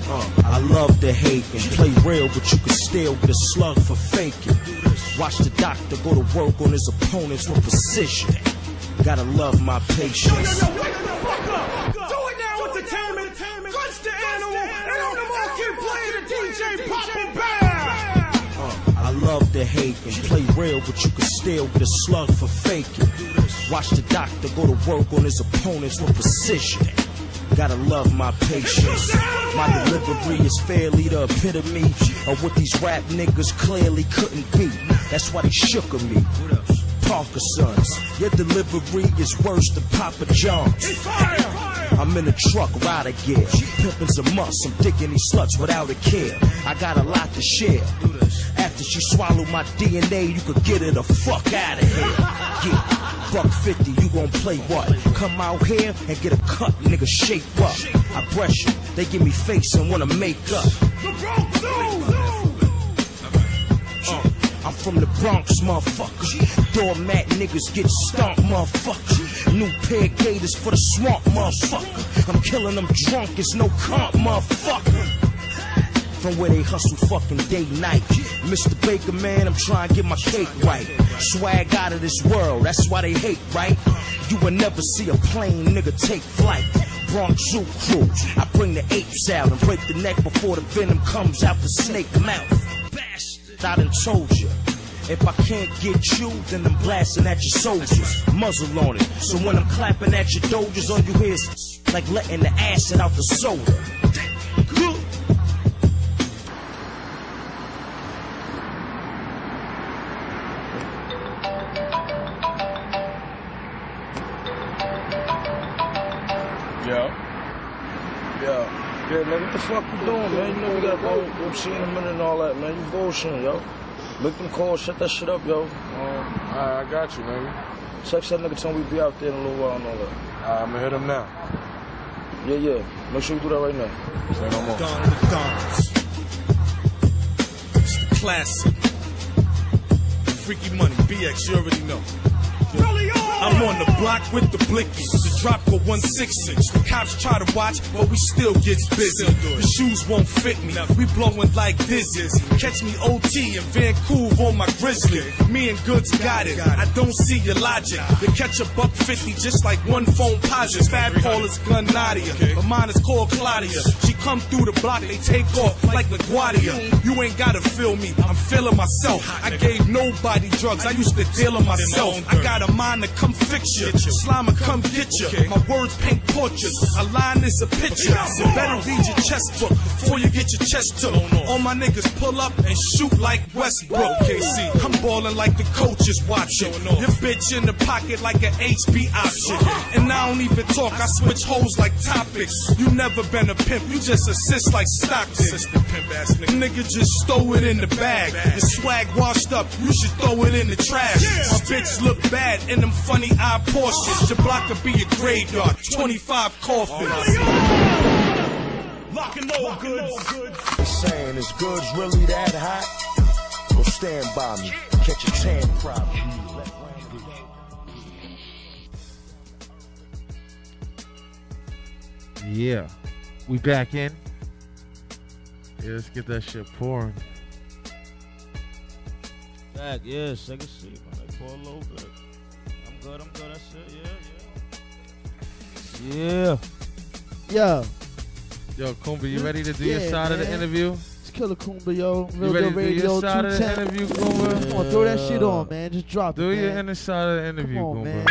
Uh, I love the hate and play real, but you can still get a slug for faking. Watch the doctor go to work on his opponents with precision. Gotta love my patience. Do it now, What's the entertainment. Punch the animal. And on the market, play the DJ Papa Bear. Uh, I love the hate and play real, but you can still get a slug for faking. Watch the doctor go to work on his opponents with precision. Gotta love my patience. My delivery is fairly the epitome of what these rap niggas clearly couldn't be. That's why they shook of me. Parker Sons, Your delivery is worse than Papa John's. I'm in a truck, rider gear. Pimpin's a must. I'm digging these sluts without a care. I got a lot to share. After she swallowed my DNA, you could get her the fuck out of here. Yeah, buck 50, you gon' play what? Come out here and get a cut, nigga, shape up. I brush you, they give me face and wanna make up. Uh, I'm from the Bronx, motherfucker. Doormat niggas get stomped, motherfucker. New pair gators for the swamp, motherfucker. I'm killing them drunk, it's no comp, motherfucker. From where they hustle fucking day night. Mr. Baker, man, I'm trying to get my cake right. Swag out of this world, that's why they hate, right? You will never see a plane nigga take flight. Bronx Zoo crew, I bring the apes out and break the neck before the venom comes out the snake mouth. Bastard, I done told you. If I can't get you, then I'm blasting at your soldiers. Muzzle on it. So when I'm clapping at your doges, all you hear is like letting the acid out the soda. Man? You know we gotta go, go see in a minute and all that, man. You bullshitting, yo. Make them calls, shut that shit up, yo. Um, I, I got you, man. Text that nigga, tell him we be out there in a little while and all that. I'm gonna hit him now. Yeah, yeah. Make sure you do that right now. Say no more. Dawn the Dons. It's the classic. Freaky money, BX, you already know. I'm on the block with the blickies. The drop go 166. The cops try to watch, but we still gets busy. The shoes won't fit me. We blowing like dizzies. Catch me OT in Vancouver on my Grizzly. Me and Goods got it. I don't see your logic. You catch a buck 50 just like one phone positive. Fat Paul is gun Nadia, but mine is called Claudia. She come through the block, they take off like LaGuardia. You ain't gotta feel me, I'm feeling myself. I gave nobody drugs, I used to deal them myself. I got a mind to come fix you. Slime come get you. My words paint portraits. A line is a picture. You better read your chest book before you get your chest took. All my niggas pull up and shoot like Westbrook. KC, I'm balling like the coaches watching. Your bitch in the pocket like an HB option. And I don't even talk, I switch hoes like topics. You never been a pimp, you just assist like Stockton. Assistant pimp ass nigga. Just throw it in the bag. Your swag washed up, you should throw it in the trash. My bitch look bad in them funny eye portions. Your block could be a graveyard, 25 coffins. Lock and load goods. Saying is goods really that hot? Well, stand by me. Catch a tan problem. Yeah. We back in. Yeah, let's get that shit pouring. Back, yeah, take a seat, man. Like, pour a little bit. I'm good, I'm good. That's it, yeah, yeah. Yo. Yo, Kumba, you ready to do your Yeah, side of the man. interview? It's Killer Kumba, yo. You Real ready Good to do your Radio side of the 210. interview, Kumba? Come on, throw that shit on, man. Just drop Do it, Do your man. inner side of the interview, Come on, Kumba. man.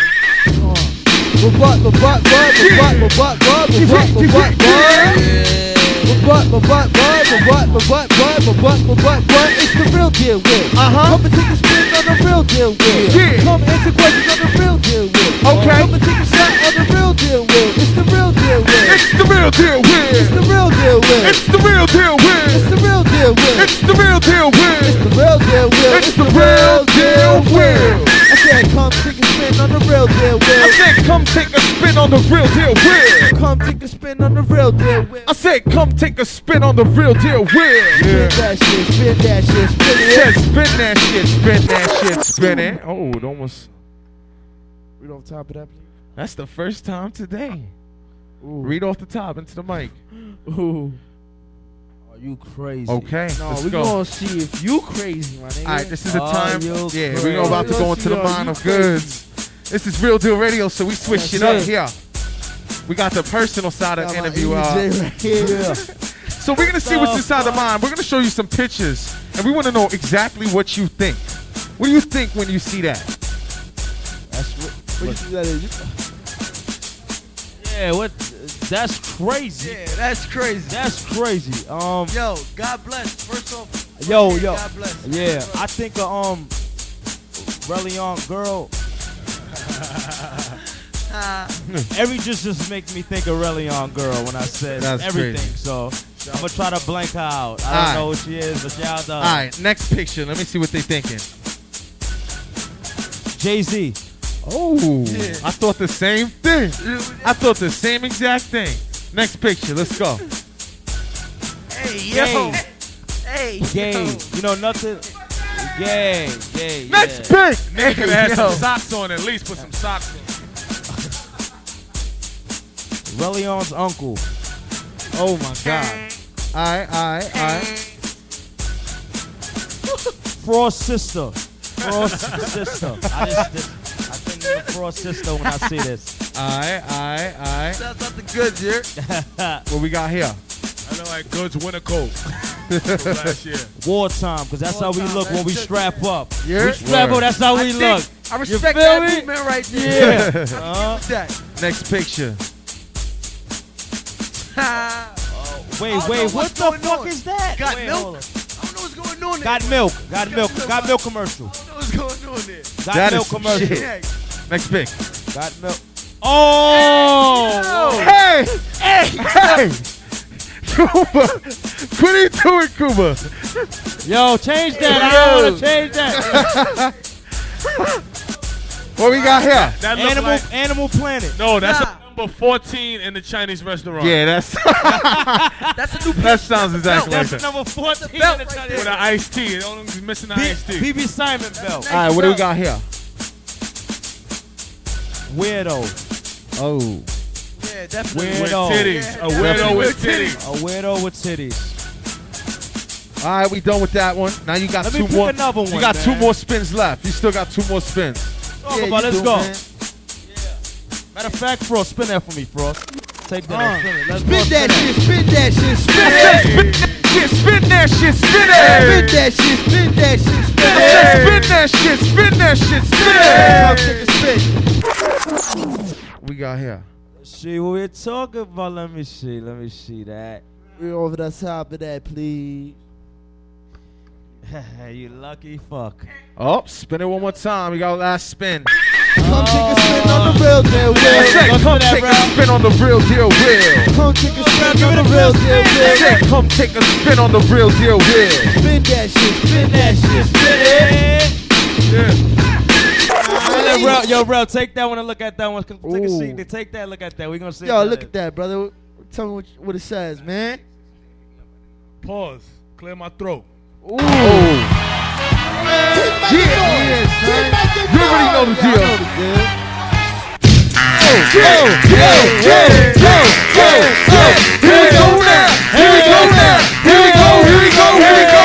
It's the real deal, Will. Uh-huh. Come and take a spin on the real deal, Will. Yeah. Come answer questions on the real deal, Will. Okay. Come and take a shot on the real deal, Will. It's the real deal, Will. It's the real deal, Will. It's the real deal, Will. It's the real deal, Will. It's the real deal, Will. It's the real deal, Will. It's the real deal, Will. It's the real deal, Will. I said, come take spin on the real deal, Will. I said, come take a spin on the real deal, Will. Come take a spin on the real deal, Will. I said, come take a spin on the real deal, Will. Spin that shit, spin that shit, spin it. spin that shit, spin that shit, spin it. Oh, it almost. Read off the top of that, please. That's the first time today. Read off the top into the mic. Ooh. Are you crazy? Okay, No, let's we go. gonna see if you crazy, my nigga. All right, this is the time. Yeah, we're about to go into the you of goods. This is Real Deal Radio, so we switched it That's up here. We got the personal side of the interview. Uh, right here. so we're gonna see what's inside the mind. We're gonna show you some pictures, and we want to know exactly what you think. What do you think when you see that? That's what. What you think that is? Yeah, what? That's crazy. Yeah, that's crazy. That's crazy. Um, Yo, God bless. First off, yo, first, yo, God bless. yeah. I think a um, Reliant girl. Uh, every just just make me think of Reliant girl when I said That's everything. crazy. So I'm gonna try to blank her out. I don't Alright. know who she is, but y'all know. All right, next picture. Let me see what they thinking. Jay Z. Oh, I thought the same thing. I thought the same exact thing. Next picture. Let's go. Hey, yo. Gay. Hey, Gay. yo. You know nothing. Gay. Gay. Next yeah. pick. Nigga had Yo. some socks on, at least put some socks on. Reliant's uncle. Oh my god. All right, all right, all right. Frost sister. Frost sister. I just, just I think of the Frost sister when I see this. All right, all right, all right. Sounds the good here. What we got here? I know like goods winter coat. last year. Wartime, because that's how we look when we strap up. Yeah. We strap up, that's how I we dig- look. I You respect feel that me? movement right there. Yeah. Yeah. Uh, That. Next picture. wait, wait, what the fuck is that? Got Wait, milk? I don't know what's going on there. Got milk. Got milk. Got milk commercial. I don't know what's going on there. Got That milk is commercial. shit. Next pic. Got milk. Oh! Hey! Hey! Hey! Kumba! What are you doing, Kumba? Yo, change that. I want to change that. What we got here? That look Animal, like- Animal Planet. No, that's a number 14 in the Chinese restaurant. Yeah, that's That's a new that sounds exactly like That's that. number 14 in belt the right Chinese. With an iced tea. It only was missing the B- iced tea. BB Simon belt. All right, what do we got here? Weirdo. Oh, Yeah, definitely. With Weirdo. titties. A weirdo with titties. A weirdo with titties. all right, we done with that one. Now you got Let me two pick more. another you one, got two man. more spins left. You still got two more spins. Talk Yeah, about Let's do, go. Man. Matter of fact, Frost, spin that for me, Frost. Take that. and spin it. Let's go, Spin that spin shit, spin that shit, spin it. Shit, spin that shit, spin Spin it. that shit, spin that shit, spin Spin it. that shit, spin that shit, Come spin take a it. spin. We got here. See what we're talking about. Let me see. Let me see that. We're over the top of that, please. you lucky fuck. Oh, spin it one more time. We got last spin. Come take a spin on the real deal, Say, Will. come take a spin on the real deal, Will. Come take a spin on the real deal, Say, Will. come take a spin on the real deal, Will. Spin that shit, spin that shit, spin it. Yo, Rel, yo, Rel, take that one and look at that one. Take a seat. Take that. Look at that. We gonna see. Yo, look at that, brother. Tell me what, what it says, man. Pause. Clear my throat. Ooh. Yeah, yeah, son. You already know the deal. Yo, yo, yo, yo, yo, yo, yo. Here we go now. Here we go now. Here we go. Here we go. Here we go.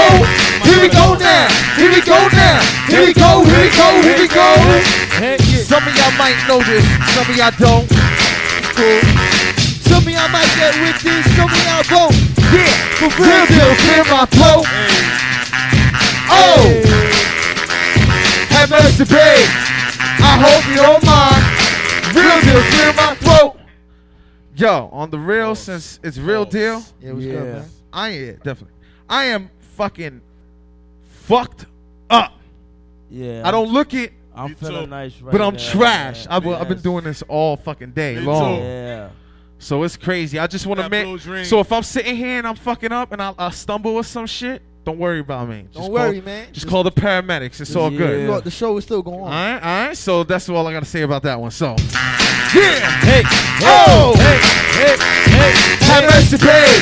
Here we go now. Here we go now. Here we go. Here we go. Here we go. Some of y'all might know this. Some of y'all don't. Cool. Some of y'all might get with this, some of y'all won't. Yeah, For real real deal. Clear my throat. Oh. Have mercy, babe. I hope you don't mind. Real deal, clear my throat. Yo, on the real, since it's real deal, Yeah, what's Yeah. good, man? I am definitely. I am fucking fucked up. Yeah. I don't look it, I'm Me feeling too. nice right but I'm now, trash. man. I've, I've been doing this all fucking day Me long. too. Yeah. So it's crazy. I just want to make. So if I'm sitting here and I'm fucking up and I, I stumble with some shit, don't worry about me. Just Don't call- worry, man. Just call the paramedics. It's all Yeah. good. Look, the show is still going All on. right, all right. So that's all I gotta say about that one. So, yeah. Hey. Oh, Hey. Hey. Hey. have mercy, babe.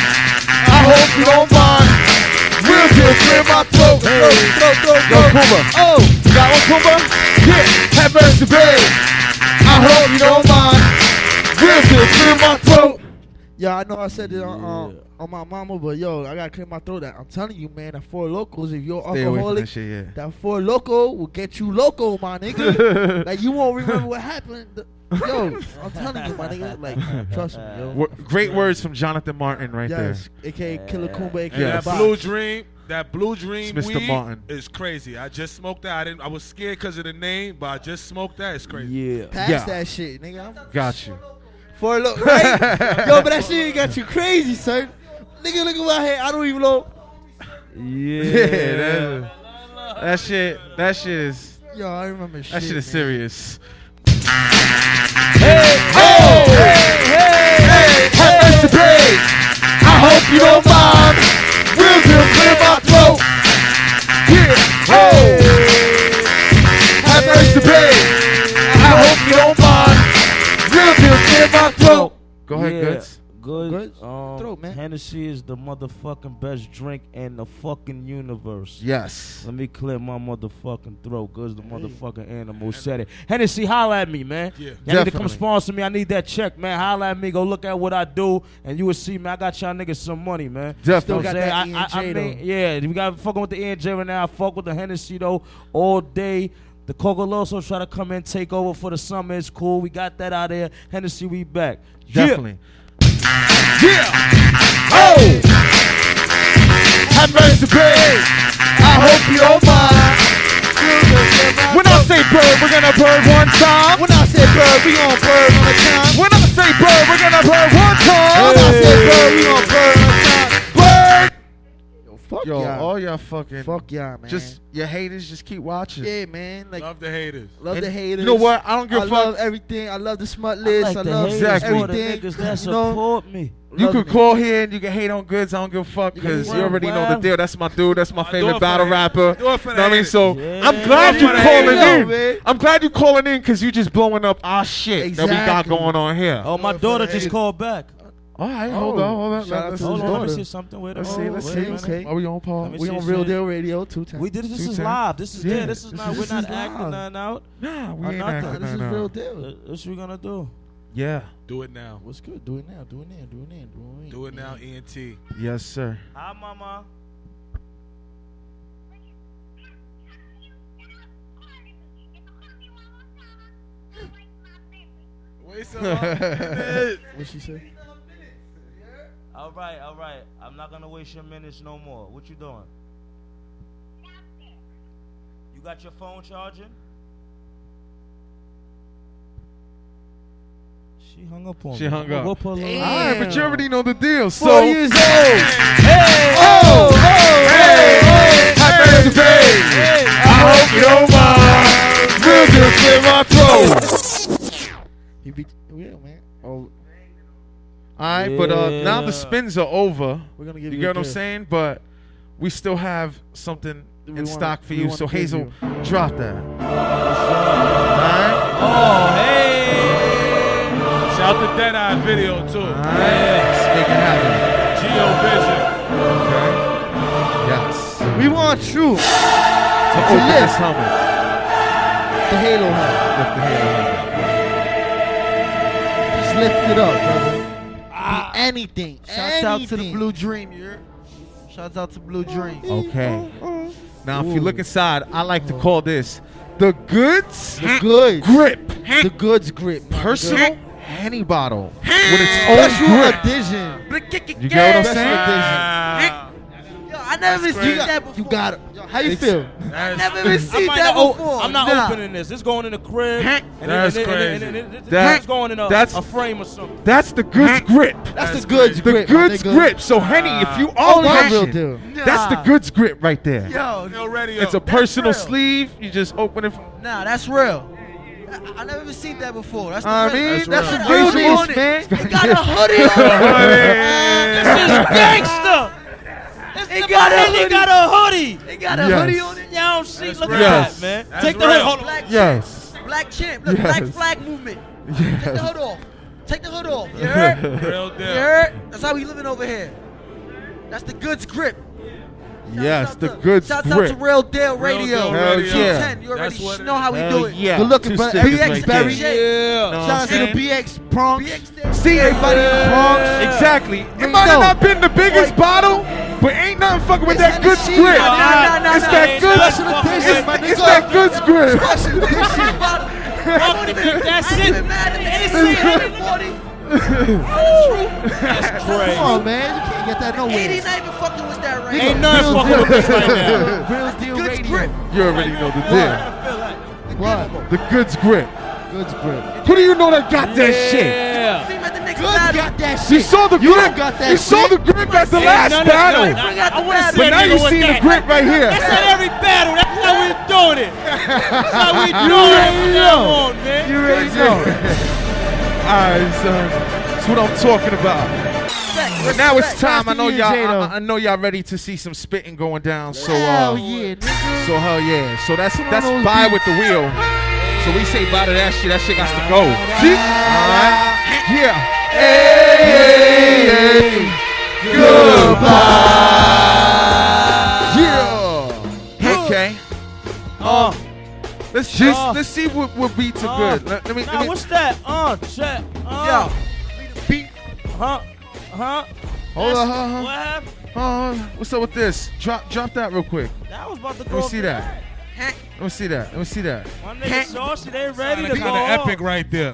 I hope you don't mind. Real deal, clear my throat. Throw, throw, throw, Yo, throw. Kumba. Oh, You got one, Kumba? Yeah. Have mercy, babe. I hope you don't mind. Real deal, clear my throat. Yeah, I know I said it on, Yeah. on, on my mama, but yo, I gotta clear my throat. That I'm telling you, man, that Four Lokos, if you're Stay alcoholic, that shit, yeah. that four loco will get you loco, my nigga. like you won't remember what happened. Yo, I'm telling you, my nigga. Like, trust me, yo. Wo- Great words from Jonathan Martin right yes, aka Killer Kumba, aka And Yes. that blue dream, that blue dream It's Mr. weed Martin. is crazy. I just smoked that. I didn't. I was scared because of the name, but I just smoked that. It's crazy. Yeah. Pass Yeah. that shit, nigga. I'm. Got you. For look, right? yo, but that shit got you crazy, son. Nigga, look at my head. I don't even know. Yeah. Yeah, that, that shit. That shit is. Yo, I remember shit. That shit is man. serious. Hey. Oh! Hey! Have mercy, babe. I hope you don't mind. Real deal, clear my throat. Yeah. Oh! Go ahead, Yeah. Goods. Good. Goods? Um, Throat, man. Hennessy is the motherfucking best drink in the fucking universe. Yes. Let me clear my motherfucking throat. Goods the motherfucking animal said it. Hennessy, holla at me, man. Yeah. Y'all need to come sponsor me. I need that check, man. Holla at me. Go look at what I do, and you will see, man. I got y'all niggas some money, man. Definitely. Still got that I, I, I mean, yeah, we got fucking with the E&J right now. I fuck with the Hennessy though all day. The Cogoloso try to come in, take over for the summer. It's cool. We got that out there. Hennessy, we back. Yeah. Definitely. Yeah. Oh! Have mercy, babe. I hope you don't mind. When I say bird, we're gonna bird one time. When I say bird, we gon' bird on the time. When I say bird, we're gonna bird one time. When I say bird, we gon' bird on the time. Bird. Fuck Yo, y'all. all y'all fucking. Fuck y'all, man. Just your haters, just keep watching. yeah, man. Like Love the haters. love And the haters. you know what? I don't give a I fuck. love everything. I love the smut list. I, like the love haters Exactly. more than everything. niggas that you know? support me. You Love could it. call here and you can hate on goods. I don't give a fuck because you well, already know the deal. That's my dude. That's my do favorite it battle for the- rapper. do it for the Know what I mean? haters. So Yeah. I'm glad you it for the calling haters. in. Man. I'm glad you calling in because you're just blowing up our shit that we got Exactly. going on here. Oh, my daughter just called back. All right, Oh, hold on, hold on. shout Let- out Let's, to Hold on, let me daughter. see something. with a let's minute. see. Let's see. a minute. okay. Are we on pause? Let me We see on. Real Deal Radio two times. We did this. This is 210. live. This is Yeah, yeah. This is this not. is- We're not is acting live. nothing out. Nah, we Or ain't nothing. acting This is real deal. What's we gonna do? Yeah. Do it now. What's good? Do it now. Do it now. Do it now. Do it now. Do it now, ENT. Yes, sir. Hi, mama. Wait so long. minute. What she say? All right, all right. I'm not gonna waste your minutes no more. What you doing? You got your phone charging? She hung up on She me. hung up. We'll pull her All up. right, but you already know the deal. So. Four years old. Hey! Oh, oh, hey, hey, happy birthday. I hope you don't mind. Real deal, clear my throat. He be yeah, man. Oh, All right, but uh, now the spins are over. we're gonna give You you. get what I'm saying? But we still have something We in wanna- stock for you. So Hazel, you. drop that. All right, Oh, hey! Shout out to Dead Eye video too. all right. Let's make it happen. Geo Vision. Okay. Yes. We want you. To open lift. this helmet. The Halo hat. Lift the halo helmet. Just lift it up, brother. Anything. Shouts out to the. Blue Dream, you? Shouts out to Blue Dream. Okay. Now, if you look inside, I like to call this the goods The goods. grip. The goods grip. Personal nigga. Henny bottle with its own Special grip. edition. You get what I'm Special saying? Edition. Yo, I never That's seen that before. You got it. Yo, How you feel? I never even seen that not before. I'm not Nah. opening this. It's going in the crib. That's and, and, crazy. And, and, and, and, That- it's going in a, that's- a frame or something. That's the goods grip. That's, That's the goods The grip. my goods grip. So Henny, if you are Only the real watching, that's the Nah. goods grip right there. Yo, Yo, radio. It's a personal sleeve. You just open it. From, nah, that's real. I, I never even seen that before. That's the I real. mean, That's that's, real. the Got a hoodie visuals, on it. man. It got a hoodie on it. This is gangster. It got a Henny hoodie. got a hoodie. It got a Yes. hoodie on it. Y'all see, That's look real. at Yes. that, man. That's Take the real. hood. Hold on. Black Yes. Black champ. Look, Yes. Black flag movement. Take the hood off. Take the hood off. You heard? Real deal. You heard? That's how we living over here. That's the goods grip. Yes, Shouts the out to- goods Shouts grip. out to Real Deal Real Radio. Deal Hell Radio. yeah. 210. You already That's what it know how we Hell do it. yeah. Good looking, Two brother. stickers BX right Berry. there. Yeah. Know what Shout I'm out to the saying? BX Bronx. See everybody in the Bronx. Exactly. It might have go. not been the biggest bottle, but ain't nothing fucking with It's that goods Hennessy. grip. Nah, nah, nah, it's nah, that ain't goods. special edition, It's, my it's nigga. that goods grip. Special edition. Fuck it, That's I ain't it. Even That's the it. 40. That's Come on, man. You can't get that 80 nowhere. not even fucking with that right Ain't now. nothing fucking with this right now. Real deal Goods radio. grip. You already know the deal. What? The goods grip. Goods grip. Who do you know that got that shit? Yeah. See the next Goods got that You saw the You grip. got that you saw the grip at the Ain't last none of- battle. no, I- I wanna see But now you see the that. grip right here. That's at every battle. That's how we doing it. That's how we You doing it already from know. now on, man. You already know. All right, son. That's what I'm talking about. But now it's time. I know Shout out to you, y'all. I, I know y'all ready to see some spitting going down. So, Hell uh, yeah, nigga. so hell yeah. So that's Come that's those buy beats. with the wheel. So we say bye to that shit. That shit got to go. See? All right. Yeah. Hey, Yeah. Let's just Uh, let's see what what beats are uh, good. Let, let me. Nah, let me what's that? Uh, check. Uh, Yo, huh? Huh? hold on. Hold on. What happened? Uh, what's up with this? Drop drop that real quick. That was about to go. Let go. me off see the that. rack. Let me see that. Let me see that. My nigga Saucy, they ready to Kind go of epic right there.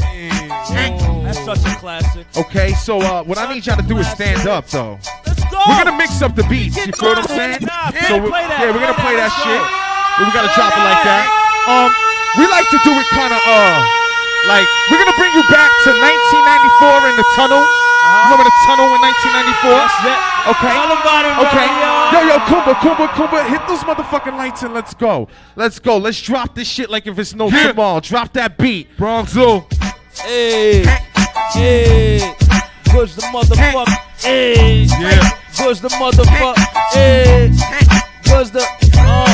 That's such a classic. Okay, so uh, what I need y'all to do is stand up though. Let's go. we're gonna mix up the beats. You feel what I'm saying? So we- yeah, we're gonna play that shit. We gotta drop it like that. Um, we like to do it kind of uh, like we're gonna bring you back to 1994 in the tunnel. Remember the tunnel in 1994? Yeah. Okay. Okay. Yo, yo, Kumba, Kumba, Kumba, hit those motherfucking lights and let's go. Let's go. Let's drop this shit like if it's no tomorrow. Drop that beat. Bronx Zoo. Hey, hey, push the motherfucker. Hey, Yeah. push the motherfucker. Hey, push the uh,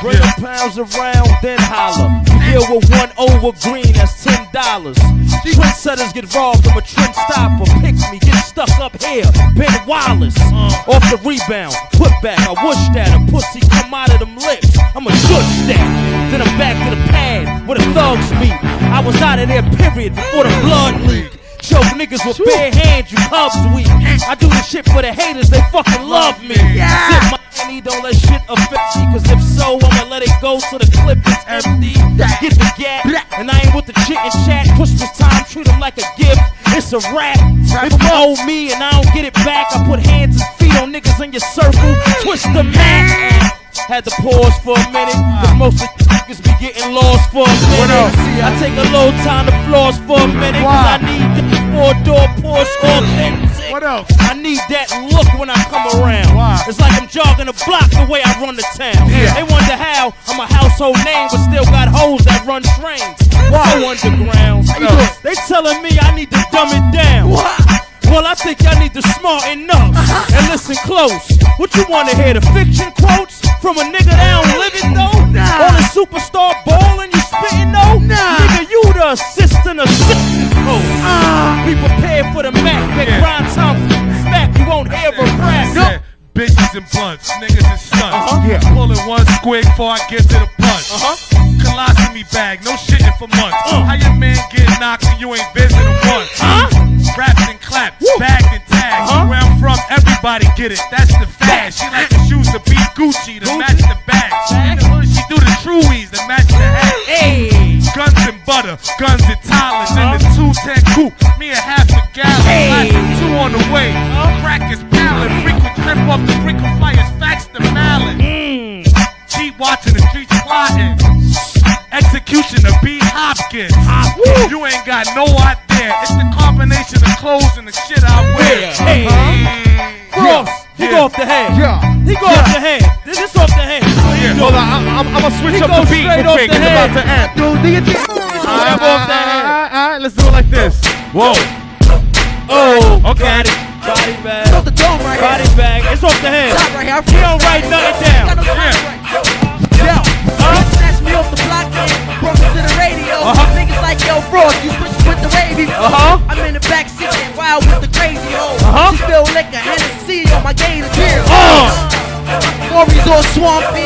uh. Bring the pounds around, then holler. Deal with one over green, that's ten dollars. Trendsetters get robbed, I'm a trend stopper. Pick me, get stuck up here. Ben Wallace, off the rebound, put back. I wish that a pussy come out of them lips. I'm a judge that. Then I'm back to the pad where the thugs meet. I was out of there, period, before the blood leak. Choke niggas with bare hands, you cubs weak. I do this shit for the haters, they fucking love me. My honey, don't let shit affect me, cause if so, I'ma let it go till the clip is empty. Get the gap, and I ain't with the chit and chat. Christmas time, treat 'em like a gift. It's a rap. If you owe me and I don't get it back, I put hands and feet on niggas in your circle. Twist the mat. Had to pause for a minute, cause most of niggas be getting lost for a minute. I take a little time to floss for a minute, cause I need four door Porsche authentic. What else? I need that look when I come around. It's like I'm jogging a block the way I run the town. Yeah. They wonder how I'm a household name, but still got hoes that run trains. Why? underground. They telling me I need to dumb it down. Well, I think I need to smarten up uh-huh. and listen close. What you want to hear? The fiction quotes from a nigga that don't live it though? All the superstar ballin' you spittin' though? The assistant assistant. Oh, be prepared for the Mac. That grind time smack. You won't hear a rap. Said, Bitches and blunts, niggas and stunts. Yeah. Pulling one squig before I get to the punch. Uh-huh. Colostomy bag, no shitting for months. Uh. How your man get knocked and you ain't visiting once? Huh? Wrapped and clapped, bagged and tagged. Where I'm from, everybody get it. That's the fad. She like the shoes to beat Gucci to match the bag. In the hood, she do the truies to match the hat. Hey. Guns butter, guns and talents in the 210 coupe. Me a half a gallon, Hey. two on the way. Crack is pallet, frequent trip off the frequent flyers, fax the mallet. Mm. Keep watching the streets plotting. Execution of B. Hopkins. You ain't got no idea. It's the combination of clothes and the shit I wear. Hey. Frost, he go off the head. Yeah. He go off the head. This is off the head. Yeah, hold on, I'm, I'm, I'm gonna switch He up goes the beat straight real off quick. It's about to end. Dude, do your thing. Alright, alright, alright. let's do it like this. Whoa. Oh, Okay. body, body bag. It's off the dome right Body here. bag. It's off the head. Top right here. He don't write nothing down. Got off the block and me to the radio. Uh-huh. Niggas like, yo, bro, you switch with the wavy. Uh-huh. I'm in the back seat getting wild with the crazy hoe. Uh-huh. She spill liquor, Hennessy on my gator tail. Uh. Maury's all swampy.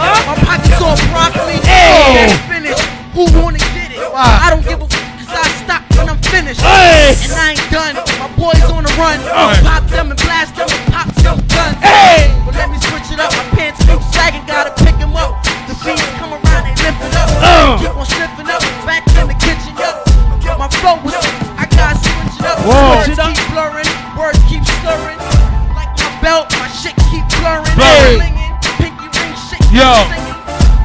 Huh? My pockets all broccoli. Hey. That's spinach. Who wanna get it? Wow. I don't give a f- cause I stop when I'm finished. Hey. And I ain't done. My boys on the run. Hey. Pop them and blast them and pop some guns. Hey. But let me switch it up. My pants keep sagging, gotta pick 'em up. The beats come around, they lift it up. Uh. Keep on slipping up. Back in the kitchen, yo. My flow was I gotta switch it up. Whoa. Words Switch it keep blurring, words keep slurring. Like my belt, my shit keep blurring. Blurring. Pinky ring shit. Yo. singing.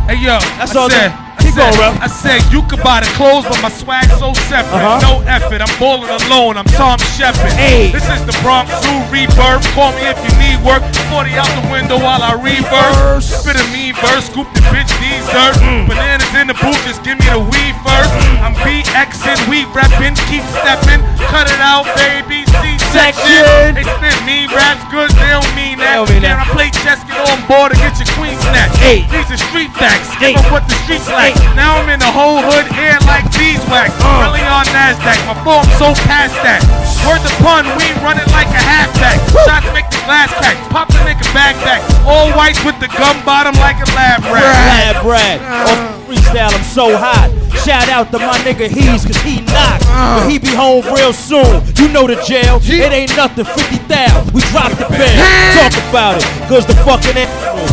Hey yo, That's I all said, that- I Keep said. I said you could buy the clothes, but my swag so separate. Uh-huh. No effort, I'm balling alone. I'm Tom Shepard. Hey. This is the Bronx Zoo rebirth. Call me if you need work. 40 out the window while I reverse. Spit a mean verse, scoop the bitch dessert. Mm. Bananas in the booth, just give me the weed first. I'm BXing, we reppin', keep steppin'. Cut it out, baby. C-section. They spit mean raps good, they don't mean that. Don't mean that. I play chess, get on board and get your queen snatched. Hey. These are street facts. Hey. What the streets like. Hey. Now I'm in the whole hood air like beeswax. Uh. Really on NASDAQ. My form so past that. Word the pun, we run it like a halfback. Shots make the glass crack. Pop the nigga back back. All whites with the gum bottom like a lab rat. Lab Brad. Off freestyle, I'm so hot. Shout out to my nigga He's, cause he knocked. But he be home real soon. You know the jail. It ain't nothing, 50 thou. We drop the bell. Talk about it. Cause the fucking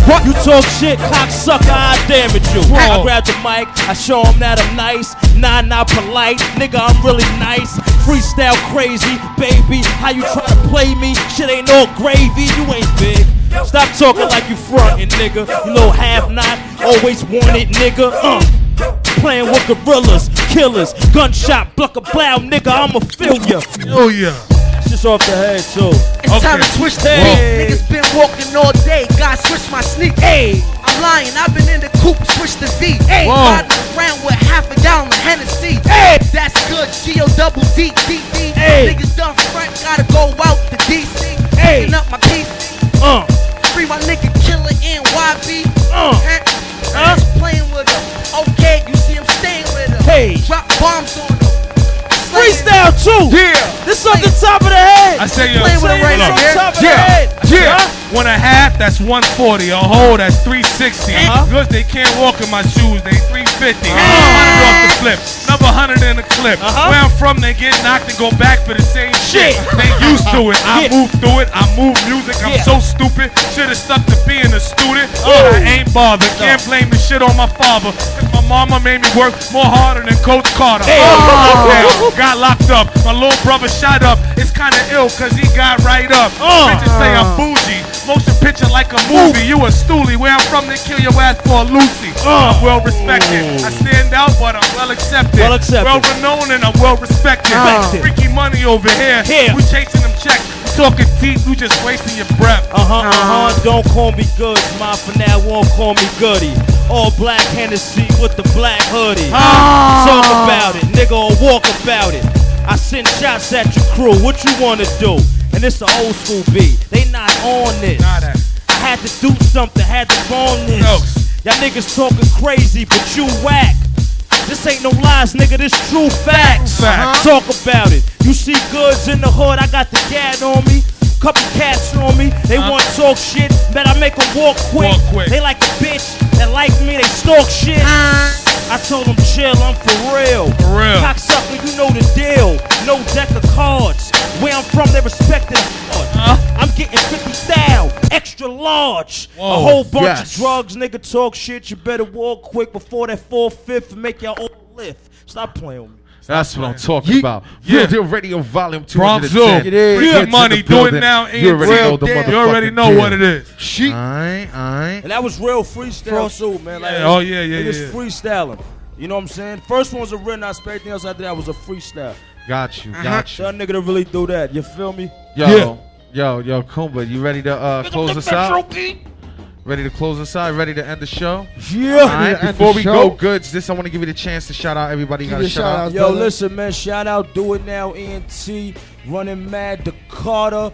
what? You talk shit, cocksucker, I damage you. I grab the mic, I show 'em that I'm nice. Nah, not polite. Nigga, I'm really nice. Freestyle crazy, baby. How you try to play me? Shit ain't all gravy. You ain't big. Stop talking like you frontin', nigga. You little half not, always wanted, nigga. Uh. Playing with gorillas, killers, gunshot, pluck a plow, nigga. I'ma feel ya. Oh yeah. Just off the head too. It's time to switch the Hey. beat. Niggas been walking all day. God switch my sneak. Hey, I'm lying. I've been in the coupe, switch the V. Hey, Whoa. riding around with half a gallon of Hennessy. Hey, that's good. G O double Z D D. Hey. Niggas done front, gotta go out to DC. Hey. Picking up my PC. Uh. Free my nigga Killer NYB. Uh. Uh. playing with her. Okay, you see him staying with her. Hey. Drop bombs on her. Freestyle too. Yeah. This on the top of the head. I say yo, Play with it right hold now. on. Top of the yeah, head. yeah. One and a half, that's 140. A whole, that's 360. Uh-huh. Because they can't walk in my shoes, they 350. 100 off the flip, another 100 in the clip. Uh-huh. Where I'm from, they get knocked and go back for the same shit. They used to it. I Yeah. move through it. I move music. I'm Yeah. so stupid. Should've stuck to being a student, Oh. but I ain't bothered. Can't blame the shit on my father. 'Cause my mama made me work more harder than Coach Carter. Hey. Lockdown, got locked up. My little brother shot up. It's kinda ill cause he got right up. Uh. Bitches say I'm bougie. Motion picture like a movie. You a stoolie. Where I'm from, they kill your ass for a Lucy. I'm well respected. I stand out, but I'm well accepted. Well accepted. Well renowned and I'm well respected. Respected. Freaky money over here. Here. We chasing them checks. Talking deep. You just wasting your breath. Uh huh, uh huh. Don't call me good, my for now won't call me goody. All black Hennessy with the black hoodie. Ah. Talk about it, nigga, or walk about it. I send shots at your crew. What you wanna do? And it's an old school beat. They not on this. I had to do something, had to bone this. No. Y'all niggas talking crazy, but you whack. This ain't no lies, nigga. This true facts. Facts. Talk about it. You see goods in the hood. I got the cat on me. Couple cats on me. They Uh. want talk shit. Bet I make them walk quick. Walk quick. They like a bitch that like me. They stalk shit. I told them chill. I'm for real. For real. Cocksucker, you know the deal. No deck of cards. Where I'm from, they respect it. Uh. I'm getting 50 down, extra large. A whole bunch Yes. of drugs, nigga talk shit. You better walk quick before that four fifth and make your own lift. Stop playing with me. That's what I'm talking Yeet. about. Yeah. Real Deal Radio Volume Bronx 210. Zoo. It is. Free Get your to money. Do it now. You already Real know the deal. You already know deal. what it is. Sheet. Aight, aight. And that was real freestyle too, man. Like, Yeah, oh, yeah, yeah, Niggas yeah. freestyling. You know what I'm saying? First one was a written aspect. Everything else after that was a freestyle. Got you, Uh-huh. got you. Tell a nigga to really do that. You feel me? Yo, Yeah. yo, yo, Kumba, you ready to uh, close us out? Ready to close us out? Ready to end the show? Yeah. All right, before we show. go, goods. This I want to give you the chance to shout out everybody. You Give got to shout shout out. outs. Yo, brother. listen, man. Shout out, do it now, ENT, running mad, Dakota,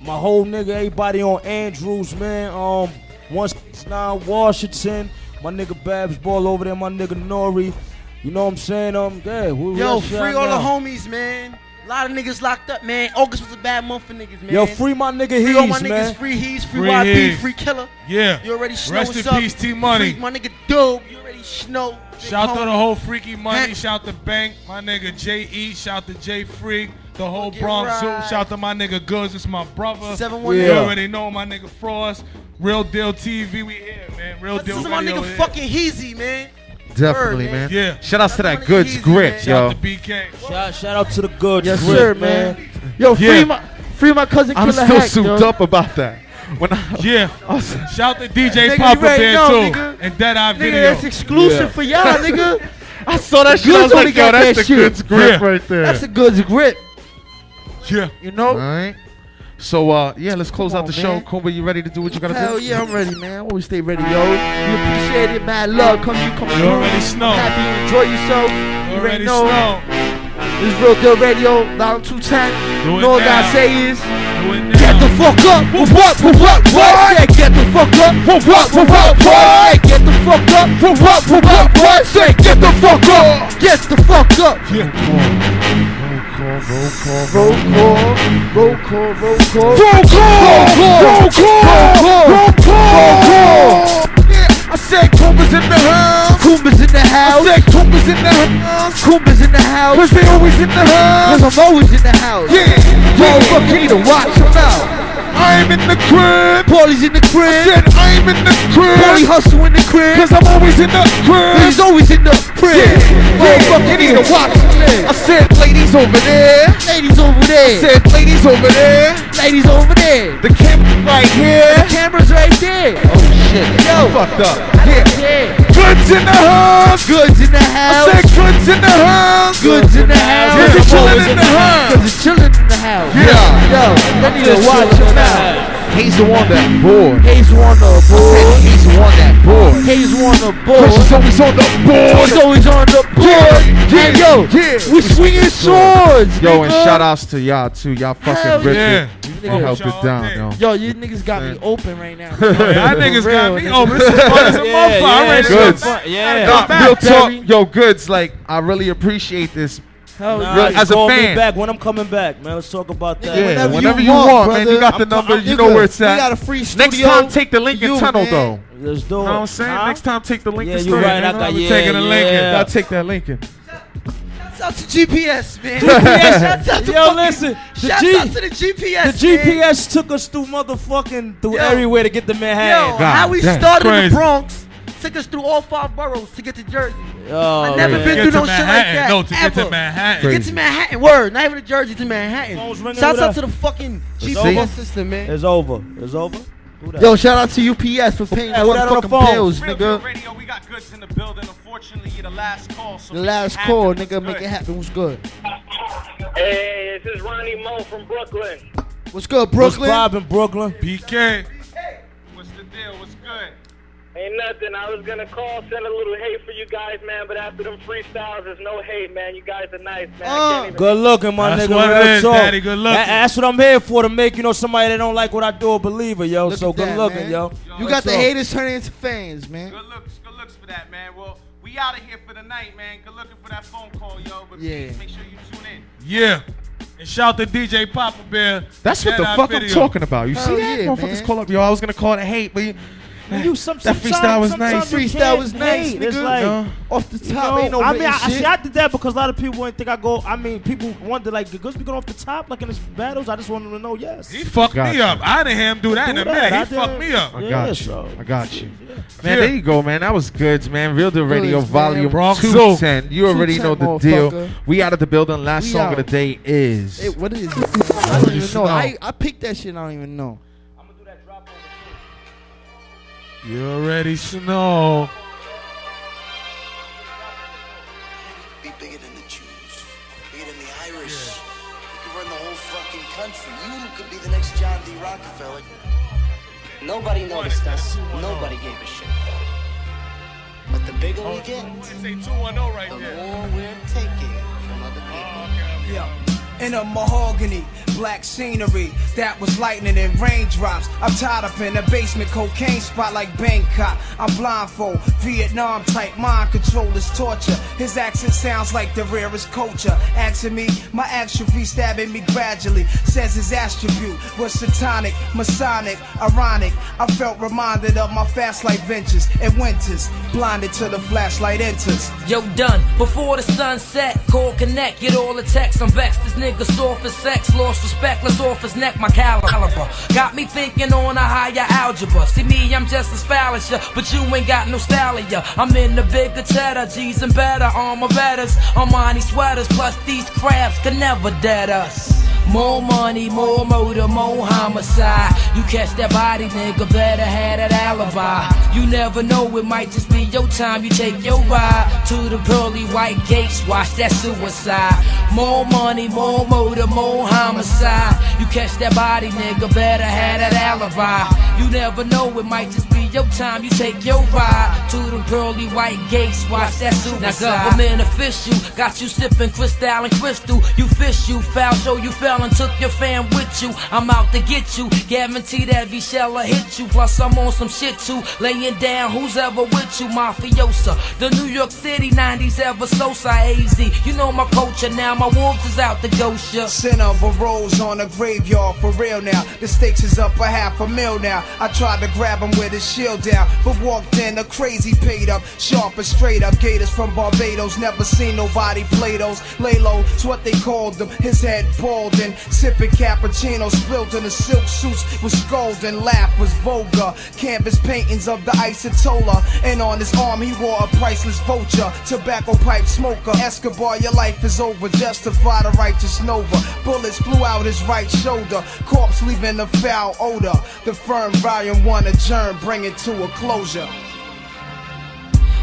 my whole nigga, everybody on Andrews, man. Um, one nine Washington, my nigga Babs Ball over there, my nigga Nori. You know what I'm saying? Um, yeah, we we Yo, got free all now. the homies, man. A lot of niggas locked up, man. August was a bad month for niggas, man. Yo, free my nigga Free all my Hees, niggas, man. free Hees, free, Free YB, Hees. free Killer. Yeah. You already know Rest what's in up. peace, T Money. Free my nigga Dope, you already know. Shout out to the whole freaky money. Hey. Shout to Bank, my nigga J E. Shout to J Freak, the whole Get Bronx Zoo. right. Shout to my nigga Goods. It's my brother. 718. You already know my nigga Frost. Real Deal TV. We here, man. Real This Deal This is my nigga fucking Heezy, man. Definitely, Word, man. man. Yeah. Shout outs to that my goods Easy, grit, man. yo. Shout to BK. Shout, shout out to the good Yes, grip, sir, man. man. Yo, free Yeah. my free my cousin I'm still Hack, souped yo. up about that. When I, Yeah. I was- Shout to DJ Nigga, Papa already Bear too. nigga. And Dead Eye Nigga, Video. that's exclusive Yeah. for y'all, nigga. I saw that shit. I Goods was only like, yo, that's that the goods grip Yeah. right there. That's a goods grip. Yeah. You know? All right. So uh, yeah, let's close Come out the on, show. man. Kumba, you ready to do what you gotta Hell do? yeah, I'm ready, man. Always stay ready, yo. You appreciate it, mad love. Come you come You through. already snow. Happy you enjoy yourself. You You already already know. snow. This is Real Deal Radio, down 210. Do it Know what I say is, get the fuck up. With what? With what? What? Say, get the fuck up. With what? With what? What? Say, get the fuck up. With what? With what? What? Say, get the fuck up. Get the fuck up. Roll call, roll call, roll call. Roll call, roll call, roll call. I said Kumba's in the house. Kumba's in the house. I said Kumba's in the house. Kumba's in the house. Cause they always in the house. Cause I'm always in the house. Yeah. Motherfucker, you need to watch him out. I'm in the crib. Paulie's in the crib. I said I'm in the crib. Paulie hustle in the crib. Cause I'm always in the crib. He's always in the crib. Yeah, Motherfucker, you need to watch. I said ladies over there. Ladies over there. I said ladies over there. Ladies over there. The camera's right here. The camera's right there. Oh shit. Yo. fucked up. Yeah. Yeah. Goods in the house. Goods in the house. I said goods in the house. Goods in the house. Cause it's chillin' in the house. Cause it's chilling in the house. Yeah. Yo, I need to watch chilling him in the out. Hazel on that board. Hazel on the I said board. Hazel on that board. Hazel on the Cause she's board. always on the board. He's always on the board. Hey, yo, yeah. we swinging swords. Yo, and nigga. shout outs to y'all too. Y'all Hell fucking rip yeah. it. Nigga. You held it down, yo. Yo, you niggas got me open right now. Y'all niggas got me open. This is fun as a motherfucker. I'm yeah, ready to go Goods. Yeah. Nah, real talk, yo, goods. Like I really appreciate this. Hell Nah, Real- as a call me fan. back when I'm coming back, man. Let's talk about that. Yeah, whenever whenever, you you want, want, man. You got the I'm- number. I'm- you know where it's We at. got a free Next time, take the Lincoln You, Tunnel man. though. Let's do it. You know what I'm saying? Huh? Next time, take the Lincoln Yeah, you Tunnel. right. I you know? got We yeah, taking the Lincoln. yeah. Gotta take that Lincoln. Shout out to GPS, man. GPS. Shout out to Yo, fucking- listen, the Shout G- out to the GPS. The man. GPS took us through motherfucking through Yo. everywhere to get to Manhattan. Yo, God how we damn, started in the Bronx took us through all five boroughs to get to Jersey. Oh, I never yeah. been through to no shit like Manhattan. that. No, to get ever. to Manhattan. To get to Manhattan. Word, not even to Jersey to Manhattan. Phone's ringing Shouts out to the fucking It's GPS over. system, man. It's over. It's over. Yo, shout out to UPS for paying Hey, the who that on the bills, Real Deal nigga. Radio, we got goods in the building. Unfortunately, you're the last call. So The last it happen. call, What's nigga, make it happen. What's good? Hey, this is Ronnie Mo from Brooklyn. What's good, Brooklyn? What's Brooklyn? poppin', Brooklyn? BK. Ain't nothing. I was gonna call, send a little hate for you guys, man. But after them freestyles, there's no hate, man. You guys are nice, man. I can't uh, even- Good looking, my That's nigga. what it real is, talk. daddy, good looking. That- that's what I'm here for to make you know somebody that don't like what I do a believer, yo. Look so good that, looking, man. yo. You What's got the up? haters turning into fans, man. Good looks, good looks for that, man. Well, we out of here for the night, man. Good looking for that phone call, yo. But Yeah. please make sure you tune in. Yeah. And shout to DJ Papa Bear. That's what the fuck video. I'm talking about. You Hell see that? yeah, Motherfuckers man. call up. Yo, I was gonna call it hate, but you, You some, That sometimes- freestyle was nice. you Freestyle was nice, hate. It's nigga. like, No. Off the you top, know, ain't no I mean, I, shit. see, I did that because a lot of people didn't think I go. I mean, people wonder like, Good's be going off the top like in his battles. I just want them to know, yes. He fucked Got me you. up. I didn't hear him do that in a Do that. minute. I He did. fucked me up. I Yeah, got you. so- I got you. Yeah. Man, there you go, man. That was good, man. Real Deal Radio, Goods. Volume Bronx 210. You already know the deal. We out of the building. Last song of the day is. Hey, what is it? I don't even know. know. I, I picked that shit. I don't even know. You already know. Be bigger than the Jews, bigger than the Irish. You could run the whole fucking country. You could be the next John D. Rockefeller. Nobody noticed us. Oh. Nobody gave a shit. But the bigger we oh, get, Say 210 right the there. more we're taking from other people. Yeah. In a mahogany, black scenery that was lightning and raindrops. I'm tied up in a basement cocaine spot like Bangkok. I'm blindfold, Vietnam type mind control is torture. His accent sounds like the rarest culture. Asking me, my atrophy stabbing me gradually. Says his attribute was satanic, masonic, ironic. I felt reminded of my fast life ventures and winters, blinded till the flashlight enters. Yo, done. Before the sun set, call connect, get all the texts. I'm vexed. This nigga soft as sex, lost respect, let's off his neck, my caliber. Got me thinking on a higher algebra. See me, I'm just as ya, but you ain't got no of. I'm in the bigger cheddar, G's and better, armor betters, Armani sweaters, plus these crabs can never dead us. More money, more murder, more homicide. You catch that body, nigga, better have that alibi. You never know, it might just be your time. You take your ride to the pearly white gates, watch that suicide. More money, more murder, more homicide. You catch that body, nigga, better have that alibi. You never know, it might just be your time. You take your ride to the pearly white gates, watch that suicide. Now, government official got you sipping crystal and crystal. You fish you, foul, show you fell and took your fan with you. I'm out to get you, Guaranteed every shell will hit you. Plus, I'm on some shit too, laying down who's ever with you, mafiosa. The New York City 90s ever so AZ. You know my culture now, my wolves is out to ghost ya. Center of a rose on a graveyard for real now. The stakes is up a half a mil now. I tried to grab him with his shield down, but walked in a crazy paid up, sharp and straight up. Gators from Barbados, never seen nobody play those. Lay it's what they called them. His head bald Sipping cappuccino, spilled in the silk suits with skulls and laugh was vulgar. Canvas paintings of the Ayatollah, and on his arm he wore a priceless vulture. Tobacco pipe smoker, Escobar, your life is over. Justify the righteous Nova. Bullets flew out his right shoulder, corpse leaving a foul odor. The firm volume one adjourned, bring it to a closure.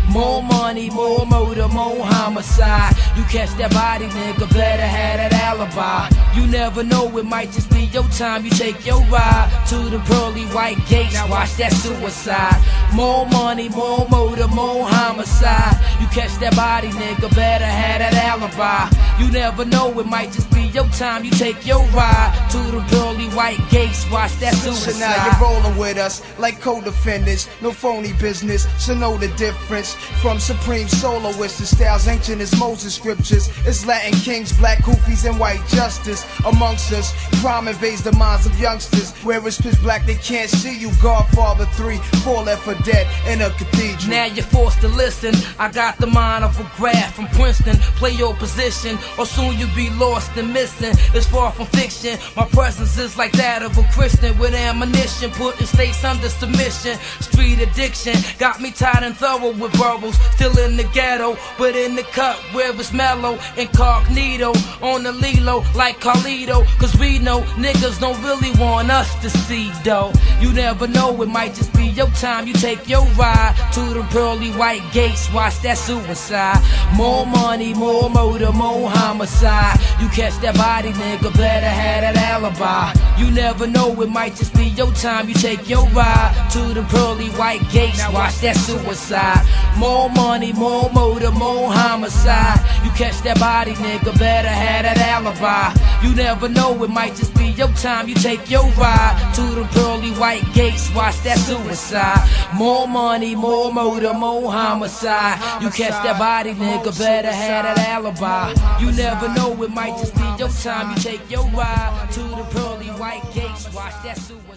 More money, more motor, more homicide. You catch that body, nigga, better have an alibi. You never know, it might just be your time. You take your ride to the pearly white gates. Now watch that suicide. More money, more motor, more homicide. You catch that body, nigga, better have that alibi. You never know, it might just be your time. You take your ride to the pearly white gates. Watch that suicide. So now you're rolling with us like co-defendants. No phony business, so know the difference. From supreme soloists to styles ancient as Moses scriptures. It's Latin kings, black goofies, and white justice. Amongst us, crime invades the minds of youngsters. Where it's pitch black, they can't see you. Godfather 3, 4 left for dead in a cathedral. Now you're forced to listen. I got the mind of a graph from Princeton. Play your position, or soon you'll be lost and missing. It's far from fiction. My presence is like that of a Christian with ammunition, putting states under submission. Street addiction got me tired and thorough with boroughs. Still in the ghetto, but in the cut where it's mellow. Incognito on the Lilo like Carlito. Cause we know niggas don't really want us to see though. You never know, it might just be your time. You take your ride to the pearly white gates. Watch that suicide. More money, more motor, more homicide. You catch that body, nigga, better have that alibi. You never know, it might just be your time. You take your ride to the pearly white gates. Watch that suicide. More money, more motor, more homicide. You catch that body, nigga, better have that alibi. You never know, it might just be your time. You take your ride to the pearly white gates. Watch that suicide. More money, more motor, more homicide. You catch that body, nigga, better have that alibi. You never know, it might just be your time. You take your ride to the pearly white gates. Watch that suicide.